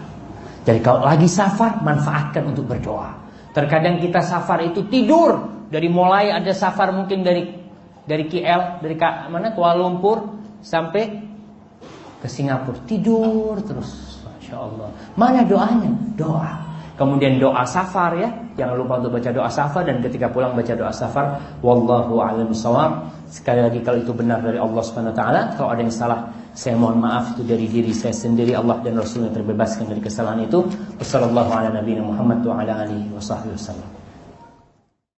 Jadi kalau lagi safar, manfaatkan untuk berdoa. Terkadang kita safar itu tidur dari mulai ada safar mungkin dari dari KL, dari mana Kuala Lumpur sampai ke Singapura tidur terus, masya Allah. Mana doanya? Doa. Kemudian doa safar ya, jangan lupa untuk baca doa safar dan ketika pulang baca doa safar. Wallahu a'lam. Sekali lagi kalau itu benar dari Allah Subhanahu wa taala, kalau ada yang salah saya mohon maaf itu dari diri saya sendiri Allah dan Rasulnya terbebaskan dari kesalahan itu. Wassalamualaikum warahmatullahi wabarakatuh.